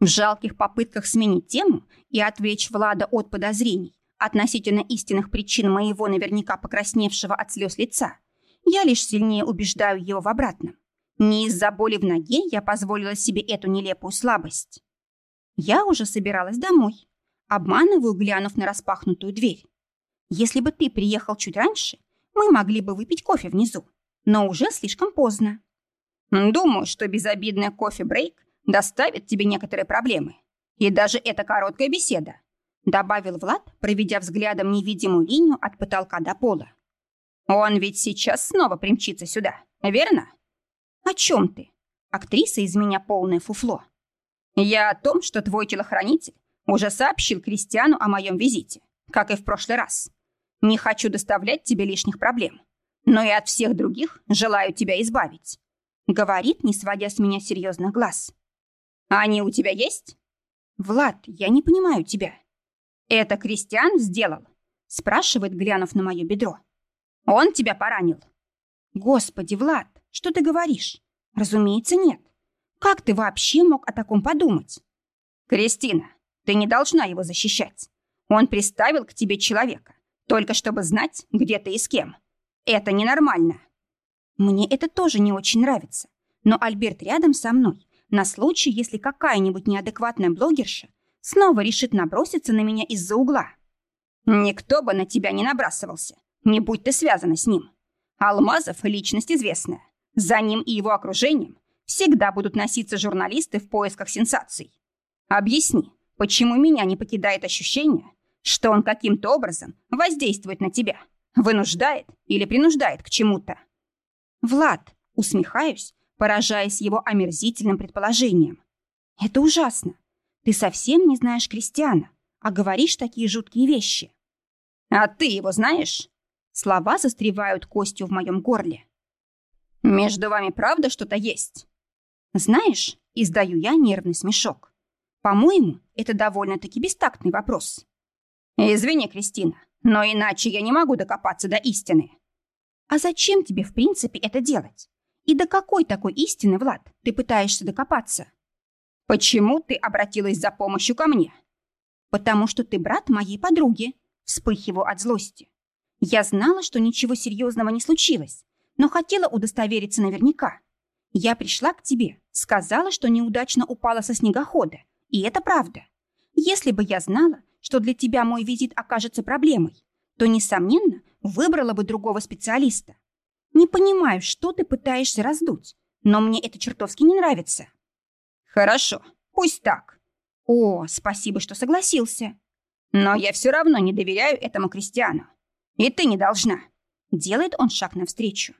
В жалких попытках сменить тему и отвлечь Влада от подозрений относительно истинных причин моего наверняка покрасневшего от слез лица, я лишь сильнее убеждаю его в обратном. Не из-за боли в ноге я позволила себе эту нелепую слабость. Я уже собиралась домой. Обманываю, глянув на распахнутую дверь. Если бы ты приехал чуть раньше, мы могли бы выпить кофе внизу. Но уже слишком поздно. Думаю, что безобидный кофе-брейк доставит тебе некоторые проблемы. И даже эта короткая беседа, добавил Влад, проведя взглядом невидимую линию от потолка до пола. Он ведь сейчас снова примчится сюда, верно? «О чем ты? Актриса из меня полное фуфло». «Я о том, что твой телохранитель уже сообщил Кристиану о моем визите, как и в прошлый раз. Не хочу доставлять тебе лишних проблем, но и от всех других желаю тебя избавить», говорит, не сводя с меня серьезных глаз. «Они у тебя есть?» «Влад, я не понимаю тебя». «Это Кристиан сделал?» спрашивает, глянув на мое бедро. «Он тебя поранил?» «Господи, Влад, что ты говоришь? Разумеется, нет. Как ты вообще мог о таком подумать? Кристина, ты не должна его защищать. Он приставил к тебе человека, только чтобы знать, где ты и с кем. Это ненормально. Мне это тоже не очень нравится. Но Альберт рядом со мной, на случай, если какая-нибудь неадекватная блогерша снова решит наброситься на меня из-за угла. Никто бы на тебя не набрасывался, не будь ты связана с ним. Алмазов — личность известная. За ним и его окружением всегда будут носиться журналисты в поисках сенсаций. Объясни, почему меня не покидает ощущение, Что он каким-то образом воздействует на тебя, вынуждает или принуждает к чему-то. Влад, усмехаюсь, поражаясь его омерзительным предположением. Это ужасно. Ты совсем не знаешь Кристиана, а говоришь такие жуткие вещи. А ты его знаешь? Слова застревают костью в моем горле. Между вами правда что-то есть? Знаешь, издаю я нервный смешок. По-моему, это довольно-таки бестактный вопрос. Извини, Кристина, но иначе я не могу докопаться до истины. А зачем тебе, в принципе, это делать? И до какой такой истины, Влад, ты пытаешься докопаться? Почему ты обратилась за помощью ко мне? Потому что ты брат моей подруги. Вспыхиваю от злости. Я знала, что ничего серьезного не случилось, но хотела удостовериться наверняка. Я пришла к тебе, сказала, что неудачно упала со снегохода, и это правда. Если бы я знала, что для тебя мой визит окажется проблемой, то, несомненно, выбрала бы другого специалиста. Не понимаю, что ты пытаешься раздуть, но мне это чертовски не нравится. Хорошо, пусть так. О, спасибо, что согласился. Но я все равно не доверяю этому крестьяну. И ты не должна. Делает он шаг навстречу.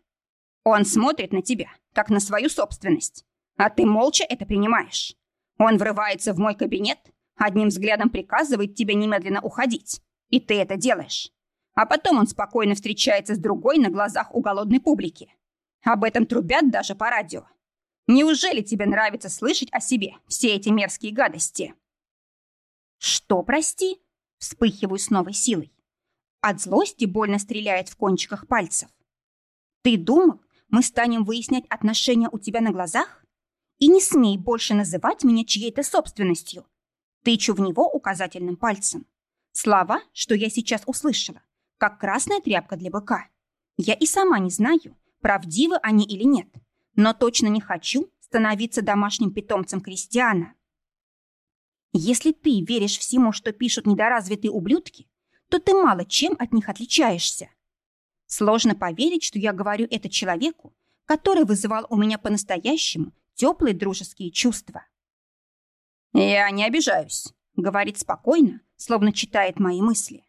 Он смотрит на тебя, как на свою собственность. А ты молча это принимаешь. Он врывается в мой кабинет, одним взглядом приказывает тебе немедленно уходить. И ты это делаешь. А потом он спокойно встречается с другой на глазах у голодной публики. Об этом трубят даже по радио. Неужели тебе нравится слышать о себе все эти мерзкие гадости? Что, прости? Вспыхиваю с новой силой. От злости больно стреляет в кончиках пальцев. Ты думал, мы станем выяснять отношения у тебя на глазах? И не смей больше называть меня чьей-то собственностью. Тычу в него указательным пальцем. Слова, что я сейчас услышала, как красная тряпка для быка. Я и сама не знаю, правдивы они или нет, но точно не хочу становиться домашним питомцем Кристиана. Если ты веришь всему, что пишут недоразвитые ублюдки, то ты мало чем от них отличаешься. Сложно поверить, что я говорю это человеку, который вызывал у меня по-настоящему теплые дружеские чувства. «Я не обижаюсь», — говорит спокойно, словно читает мои мысли.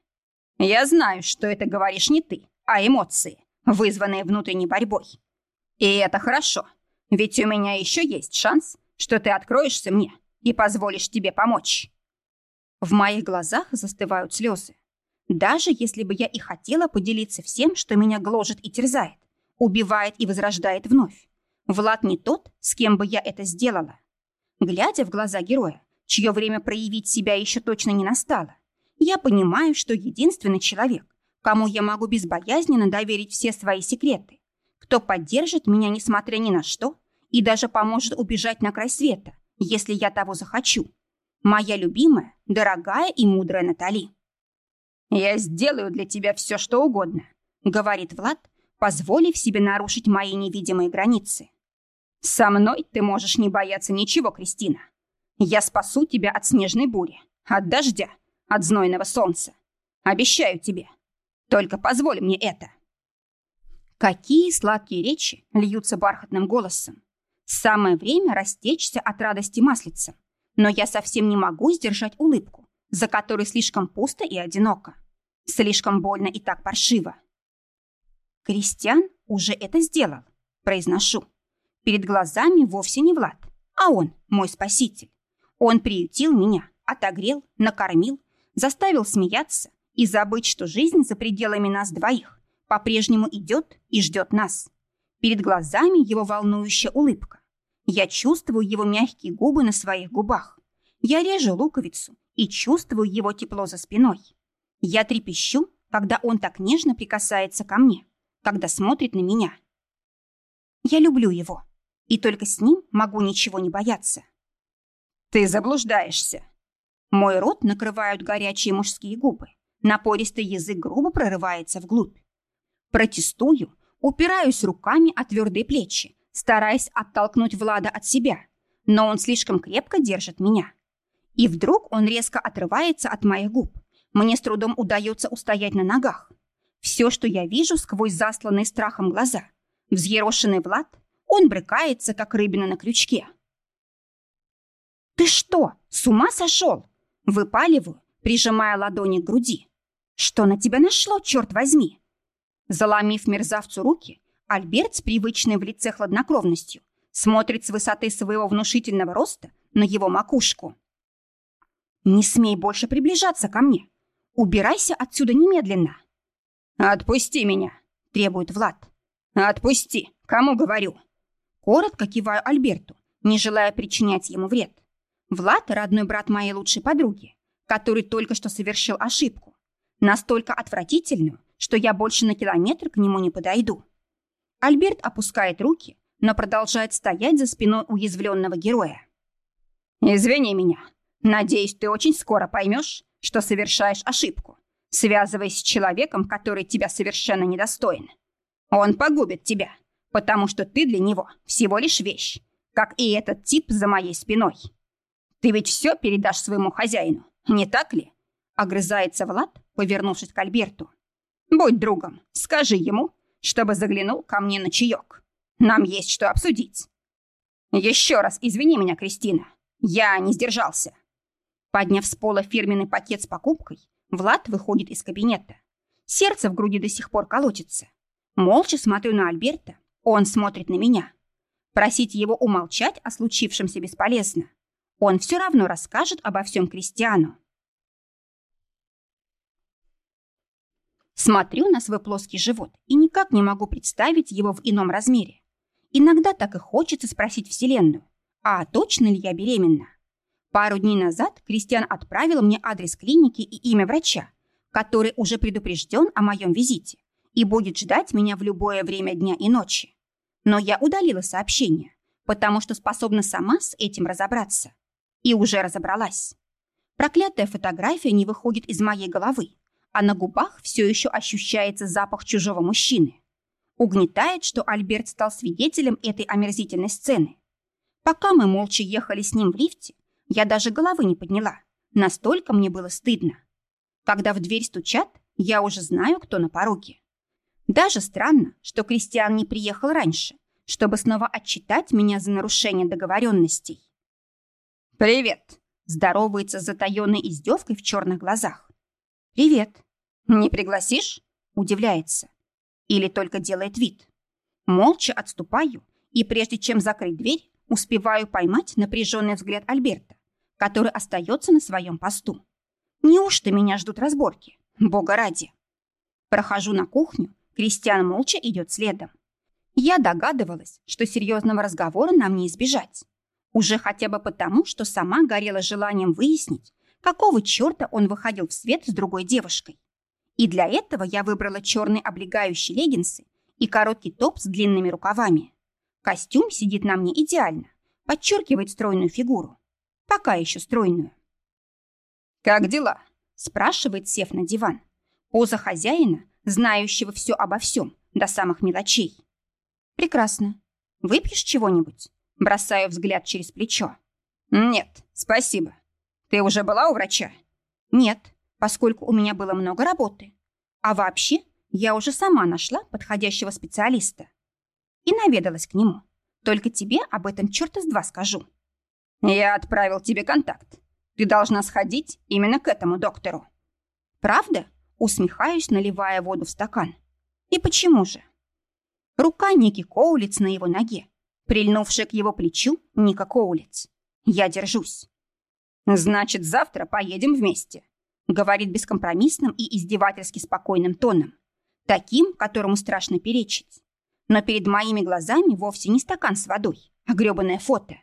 «Я знаю, что это говоришь не ты, а эмоции, вызванные внутренней борьбой. И это хорошо, ведь у меня еще есть шанс, что ты откроешься мне и позволишь тебе помочь». В моих глазах застывают слезы. Даже если бы я и хотела поделиться всем, что меня гложет и терзает, убивает и возрождает вновь, Влад не тот, с кем бы я это сделала. Глядя в глаза героя, чье время проявить себя еще точно не настало, я понимаю, что единственный человек, кому я могу безбоязненно доверить все свои секреты, кто поддержит меня, несмотря ни на что, и даже поможет убежать на край света, если я того захочу. Моя любимая, дорогая и мудрая Натали. «Я сделаю для тебя все, что угодно», — говорит Влад, позволив себе нарушить мои невидимые границы. «Со мной ты можешь не бояться ничего, Кристина. Я спасу тебя от снежной бури, от дождя, от знойного солнца. Обещаю тебе. Только позволь мне это». Какие сладкие речи льются бархатным голосом. Самое время растечься от радости маслицем. Но я совсем не могу сдержать улыбку за которой слишком пусто и одиноко. Слишком больно и так паршиво. Кристиан уже это сделал, произношу. Перед глазами вовсе не Влад, а он, мой спаситель. Он приютил меня, отогрел, накормил, заставил смеяться и забыть, что жизнь за пределами нас двоих по-прежнему идет и ждет нас. Перед глазами его волнующая улыбка. Я чувствую его мягкие губы на своих губах. Я режу луковицу и чувствую его тепло за спиной. Я трепещу, когда он так нежно прикасается ко мне, когда смотрит на меня. Я люблю его, и только с ним могу ничего не бояться. Ты заблуждаешься. Мой рот накрывают горячие мужские губы. Напористый язык грубо прорывается вглубь. Протестую, упираюсь руками о твердые плечи, стараясь оттолкнуть Влада от себя, но он слишком крепко держит меня. И вдруг он резко отрывается от моих губ. Мне с трудом удается устоять на ногах. Все, что я вижу сквозь засланные страхом глаза. Взъерошенный Влад, он брыкается, как рыбина на крючке. «Ты что, с ума сошел?» Выпаливаю, прижимая ладони к груди. «Что на тебя нашло, черт возьми?» Заломив мерзавцу руки, Альберт с привычной в лице хладнокровностью смотрит с высоты своего внушительного роста на его макушку. «Не смей больше приближаться ко мне. Убирайся отсюда немедленно!» «Отпусти меня!» – требует Влад. «Отпусти! Кому говорю?» Коротко киваю Альберту, не желая причинять ему вред. Влад – родной брат моей лучшей подруги, который только что совершил ошибку. Настолько отвратительную, что я больше на километр к нему не подойду. Альберт опускает руки, но продолжает стоять за спиной уязвленного героя. «Извини меня. Надеюсь, ты очень скоро поймешь, что совершаешь ошибку, связываясь с человеком, который тебя совершенно недостоин. Он погубит тебя, потому что ты для него всего лишь вещь, как и этот тип за моей спиной. Ты ведь все передашь своему хозяину, не так ли?» Огрызается Влад, повернувшись к Альберту. «Будь другом, скажи ему, чтобы заглянул ко мне на чаек. Нам есть что обсудить. Еще раз извини меня, Кристина. Я не сдержался». Подняв с пола фирменный пакет с покупкой, Влад выходит из кабинета. Сердце в груди до сих пор колотится. Молча смотрю на Альберта, он смотрит на меня. Просить его умолчать о случившемся бесполезно. Он все равно расскажет обо всем Кристиану. Смотрю на свой плоский живот и никак не могу представить его в ином размере. Иногда так и хочется спросить Вселенную, а точно ли я беременна? Пару дней назад Кристиан отправил мне адрес клиники и имя врача, который уже предупрежден о моем визите и будет ждать меня в любое время дня и ночи. Но я удалила сообщение, потому что способна сама с этим разобраться. И уже разобралась. Проклятая фотография не выходит из моей головы, а на губах все еще ощущается запах чужого мужчины. Угнетает, что Альберт стал свидетелем этой омерзительной сцены. Пока мы молча ехали с ним в лифте, я даже головы не подняла. Настолько мне было стыдно. Когда в дверь стучат, я уже знаю, кто на пороге. Даже странно, что Кристиан не приехал раньше, чтобы снова отчитать меня за нарушение договоренностей. «Привет!» – здоровается с затаенной издевкой в черных глазах. «Привет!» «Не пригласишь?» – удивляется. Или только делает вид. Молча отступаю, и прежде чем закрыть дверь, успеваю поймать напряженный взгляд Альберта, который остается на своем посту. Неужто меня ждут разборки? Бога ради. Прохожу на кухню, Кристиан молча идет следом. Я догадывалась, что серьезного разговора нам не избежать. Уже хотя бы потому, что сама горела желанием выяснить, какого черта он выходил в свет с другой девушкой. И для этого я выбрала черные облегающие леггинсы и короткий топ с длинными рукавами. Костюм сидит на мне идеально, подчеркивает стройную фигуру. Пока еще стройную. «Как дела?» – спрашивает, сев на диван. Поза хозяина, знающего все обо всем, до самых мелочей. «Прекрасно. Выпьешь чего-нибудь?» Бросаю взгляд через плечо. «Нет, спасибо. Ты уже была у врача?» «Нет поскольку у меня было много работы. А вообще, я уже сама нашла подходящего специалиста. И наведалась к нему. Только тебе об этом черта с два скажу. Я отправил тебе контакт. Ты должна сходить именно к этому доктору. Правда? Усмехаюсь, наливая воду в стакан. И почему же? Рука Ники Коулиц на его ноге, прильнувшая к его плечу Ника Коулиц. Я держусь. Значит, завтра поедем вместе. Говорит бескомпромиссным и издевательски спокойным тоном. Таким, которому страшно перечить. Но перед моими глазами вовсе не стакан с водой, а грёбаное фото.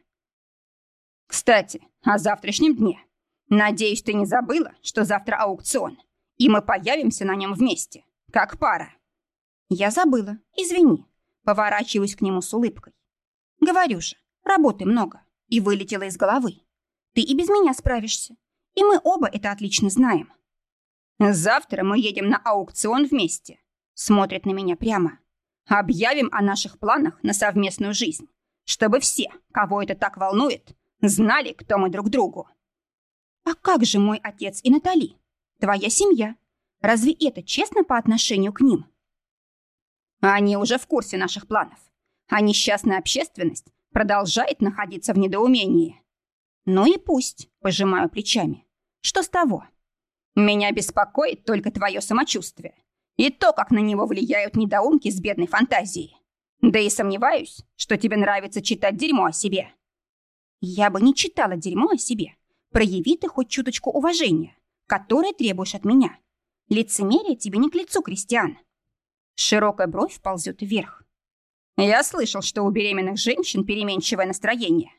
Кстати, о завтрашнем дне. Надеюсь, ты не забыла, что завтра аукцион, и мы появимся на нем вместе, как пара. Я забыла, извини. Поворачиваюсь к нему с улыбкой. Говорю же, работы много, и вылетела из головы. Ты и без меня справишься. И мы оба это отлично знаем. Завтра мы едем на аукцион вместе. Смотрит на меня прямо. Объявим о наших планах на совместную жизнь, чтобы все, кого это так волнует, знали, кто мы друг другу. А как же мой отец и Натали? Твоя семья. Разве это честно по отношению к ним? Они уже в курсе наших планов, а несчастная общественность продолжает находиться в недоумении. Ну и пусть, пожимаю плечами. Что с того? Меня беспокоит только твое самочувствие и то, как на него влияют недоумки с бедной фантазией. Да и сомневаюсь, что тебе нравится читать дерьмо о себе. Я бы не читала дерьмо о себе. Прояви ты хоть чуточку уважения, которое требуешь от меня. Лицемерие тебе не к лицу, Кристиан. Широкая бровь ползет вверх. Я слышал, что у беременных женщин переменчивое настроение.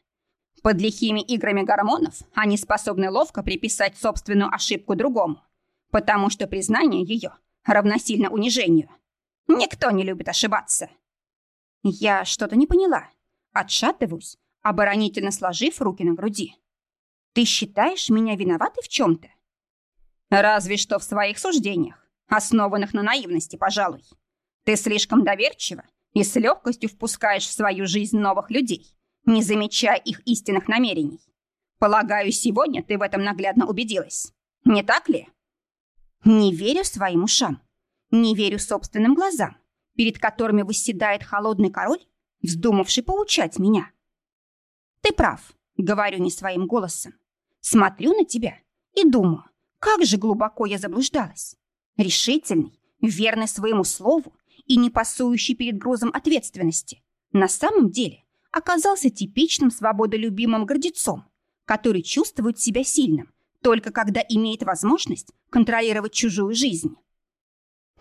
Под лихими играми гормонов они способны ловко приписать собственную ошибку другому, потому что признание ее равносильно унижению. Никто не любит ошибаться. Я что-то не поняла. Отшатываюсь, оборонительно сложив руки на груди. «Ты считаешь меня виноватой в чем-то?» «Разве что в своих суждениях, основанных на наивности, пожалуй. Ты слишком доверчива и с легкостью впускаешь в свою жизнь новых людей, не замечая их истинных намерений. Полагаю, сегодня ты в этом наглядно убедилась. Не так ли?» «Не верю своим ушам. Не верю собственным глазам, перед которыми восседает холодный король, вздумавший поучать меня». «Ты прав», — говорю не своим голосом. «Смотрю на тебя и думаю, как же глубоко я заблуждалась. Решительный, верный своему слову и не пасующий перед грузом ответственности. На самом деле оказался типичным свободолюбимым гордецом, который чувствует себя сильным, только когда имеет возможность контролировать чужую жизнь.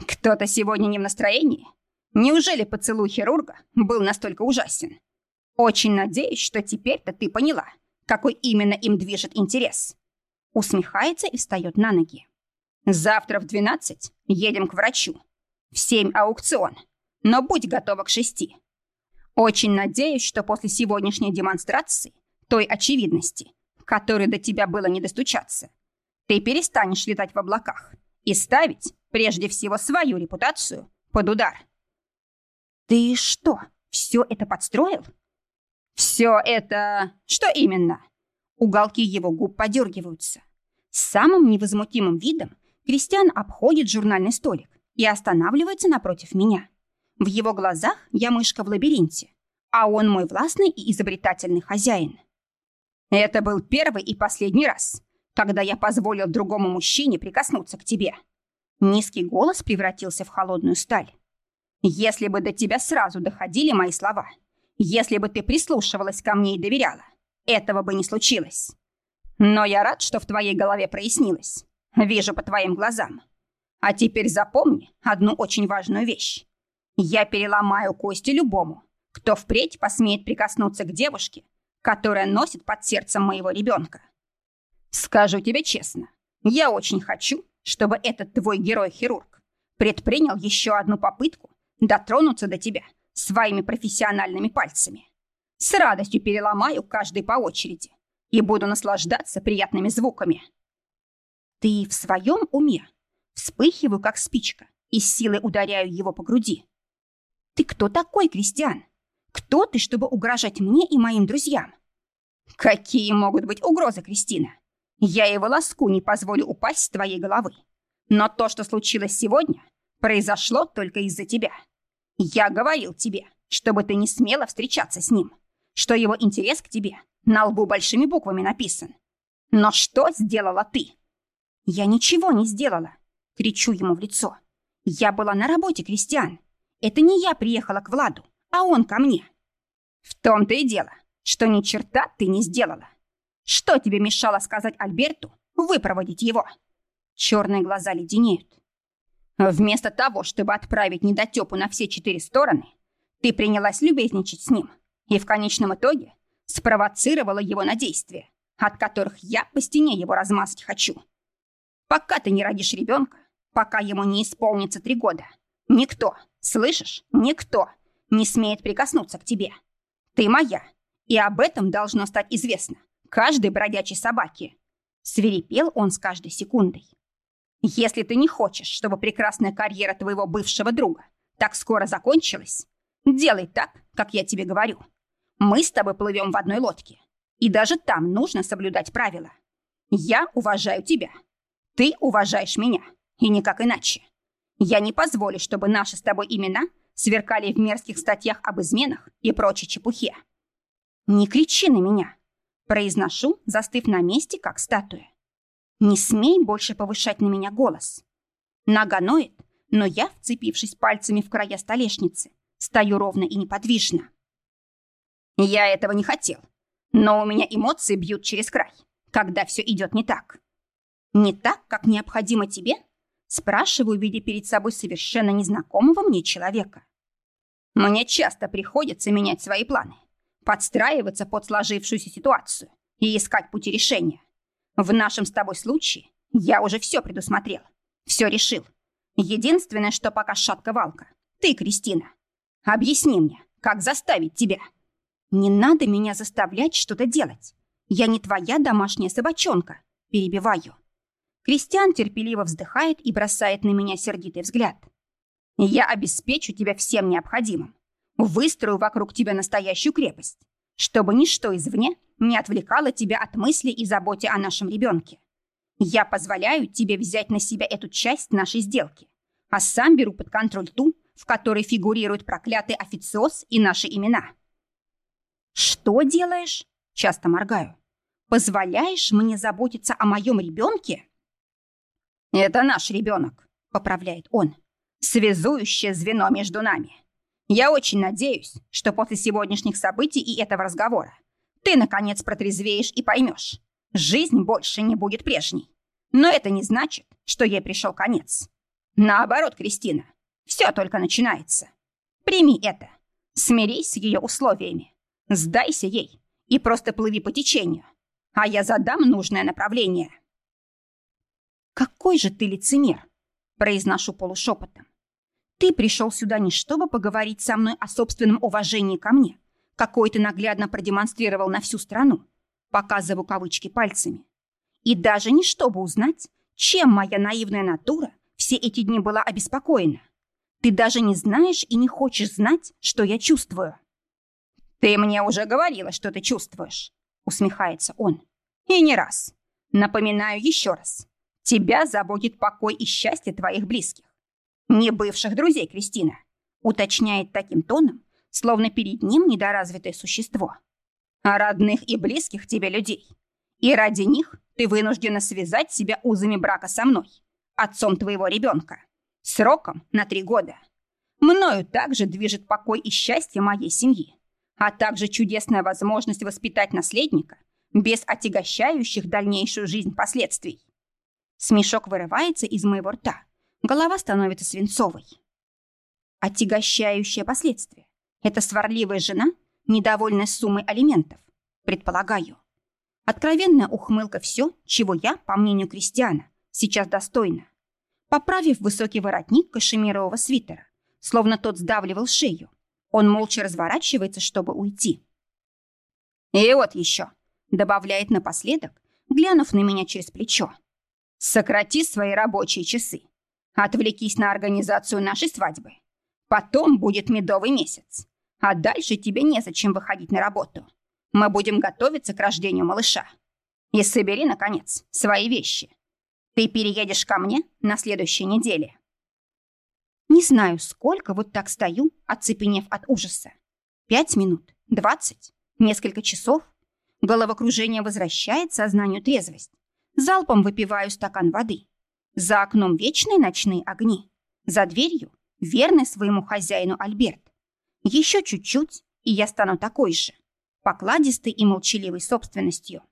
«Кто-то сегодня не в настроении? Неужели поцелуй хирурга был настолько ужасен?» Очень надеюсь, что теперь-то ты поняла, какой именно им движет интерес. Усмехается и встает на ноги. Завтра в 12 едем к врачу. В 7 аукцион. Но будь готова к 6. Очень надеюсь, что после сегодняшней демонстрации, той очевидности, которой до тебя было не достучаться, ты перестанешь летать в облаках и ставить, прежде всего, свою репутацию под удар. Ты что, все это подстроил? «Все это... что именно?» Уголки его губ подергиваются. С самым невозмутимым видом Кристиан обходит журнальный столик и останавливается напротив меня. В его глазах я мышка в лабиринте, а он мой властный и изобретательный хозяин. «Это был первый и последний раз, когда я позволил другому мужчине прикоснуться к тебе». Низкий голос превратился в холодную сталь. «Если бы до тебя сразу доходили мои слова, если бы ты прислушивалась ко мне и доверяла, этого бы не случилось. Но я рад, что в твоей голове прояснилось. Вижу по твоим глазам. А теперь запомни одну очень важную вещь. Я переломаю кости любому, кто впредь посмеет прикоснуться к девушке, которая носит под сердцем моего ребенка. Скажу тебе честно, я очень хочу, чтобы этот твой герой-хирург предпринял еще одну попытку дотронуться до тебя своими профессиональными пальцами. С радостью переломаю каждый по очереди и буду наслаждаться приятными звуками. Ты в своем уме? Вспыхиваю, как спичка, и силой ударяю его по груди. Ты кто такой, Кристиан? Кто ты, чтобы угрожать мне и моим друзьям? Какие могут быть угрозы, Кристина? Я и волоску не позволю упасть с твоей головы. Но то, что случилось сегодня, произошло только из-за тебя. Я говорил тебе, чтобы ты не смела встречаться с ним, что его интерес к тебе на лбу большими буквами написан. Но что сделала ты? Я ничего не сделала, кричу ему в лицо. Я была на работе, Кристиан. Это не я приехала к Владу, а он ко мне. В том-то и дело, что ни черта ты не сделала. Что тебе мешало сказать Альберту выпроводить его? Черные глаза леденеют. Вместо того, чтобы отправить недотепу на все четыре стороны, ты принялась любезничать с ним и в конечном итоге спровоцировала его на действия, от которых я по стене его размазать хочу. Пока ты не родишь ребенка, пока ему не исполнится три года, никто, слышишь, никто не смеет прикоснуться к тебе. Ты моя, и об этом должно стать известно каждой бродячей собаке. Свирепел он с каждой секундой. Если ты не хочешь, чтобы прекрасная карьера твоего бывшего друга так скоро закончилась, делай так, как я тебе говорю. Мы с тобой плывем в одной лодке, и даже там нужно соблюдать правила. Я уважаю тебя. Ты уважаешь меня, и никак иначе. Я не позволю, чтобы наши с тобой имена сверкали в мерзких статьях об изменах и прочей чепухе. «Не кричи на меня!» Произношу, застыв на месте, как статуя. Не смей больше повышать на меня голос. Нога ноет, но я, вцепившись пальцами в края столешницы, стою ровно и неподвижно. Я этого не хотел, но у меня эмоции бьют через край, когда все идет не так. Не так, как необходимо тебе? Спрашиваю, видя перед собой совершенно незнакомого мне человека. Мне часто приходится менять свои планы, подстраиваться под сложившуюся ситуацию и искать пути решения. В нашем с тобой случае я уже все предусмотрел, все решил. Единственное, что пока шатка-валка, ты, Кристина. Объясни мне, как заставить тебя? Не надо меня заставлять что-то делать. Я не твоя домашняя собачонка, перебиваю. Кристиан терпеливо вздыхает и бросает на меня сердитый взгляд. Я обеспечу тебя всем необходимым. Выстрою вокруг тебя настоящую крепость, чтобы ничто извне не отвлекало тебя от мысли и заботе о нашем ребенке. Я позволяю тебе взять на себя эту часть нашей сделки, а сам беру под контроль ту, в которой фигурирует проклятый официоз и наши имена. Что делаешь? Часто моргаю. Позволяешь мне заботиться о моем ребенке? Это наш ребенок, поправляет он связующее звено между нами. Я очень надеюсь, что после сегодняшних событий и этого разговора ты, наконец, протрезвеешь и поймешь. Жизнь больше не будет прежней. Но это не значит, что ей пришел конец. Наоборот, Кристина, все только начинается. Прими это. Смирись с ее условиями. Сдайся ей и просто плыви по течению. А я задам нужное направление. «Какой же ты лицемер!» произношу полушепотом. Ты пришел сюда не чтобы поговорить со мной о собственном уважении ко мне, какое ты наглядно продемонстрировал на всю страну, показываю кавычки пальцами. И даже не чтобы узнать, чем моя наивная натура все эти дни была обеспокоена. Ты даже не знаешь и не хочешь знать, что я чувствую. «Ты мне уже говорила, что ты чувствуешь», — усмехается он. «И не раз. Напоминаю еще раз. Тебя заботит покой и счастье твоих близких. Не бывших друзей Кристина, уточняет таким тоном, словно перед ним недоразвитое существо. А родных и близких тебе людей. И ради них ты вынуждена связать себя узами брака со мной, отцом твоего ребенка, сроком на три года. Мною также движет покой и счастье моей семьи, а также чудесная возможность воспитать наследника без отягощающих дальнейшую жизнь последствий. Смешок вырывается из моего рта, голова становится свинцовой. Отягощающее последствие. Это сварливая жена, недовольная суммой алиментов, предполагаю. Откровенная ухмылка все, чего я, по мнению Кристиана, сейчас достойна. Поправив высокий воротник кашемирового свитера, словно тот сдавливал шею, он молча разворачивается, чтобы уйти. «И вот еще», — добавляет напоследок, глянув на меня через плечо. «Сократи свои рабочие часы. Отвлекись на организацию нашей свадьбы. Потом будет медовый месяц. А дальше тебе незачем выходить на работу. Мы будем готовиться к рождению малыша. И собери, наконец, свои вещи. Ты переедешь ко мне на следующей неделе. Не знаю, сколько вот так стою, оцепенев от ужаса. Пять минут, двадцать, несколько часов. Головокружение возвращает сознанию трезвость. Залпом выпиваю стакан воды. За окном вечные ночные огни. За дверью верный своему хозяину Альберт. Еще чуть-чуть, и я стану такой же, покладистой и молчаливой собственностью.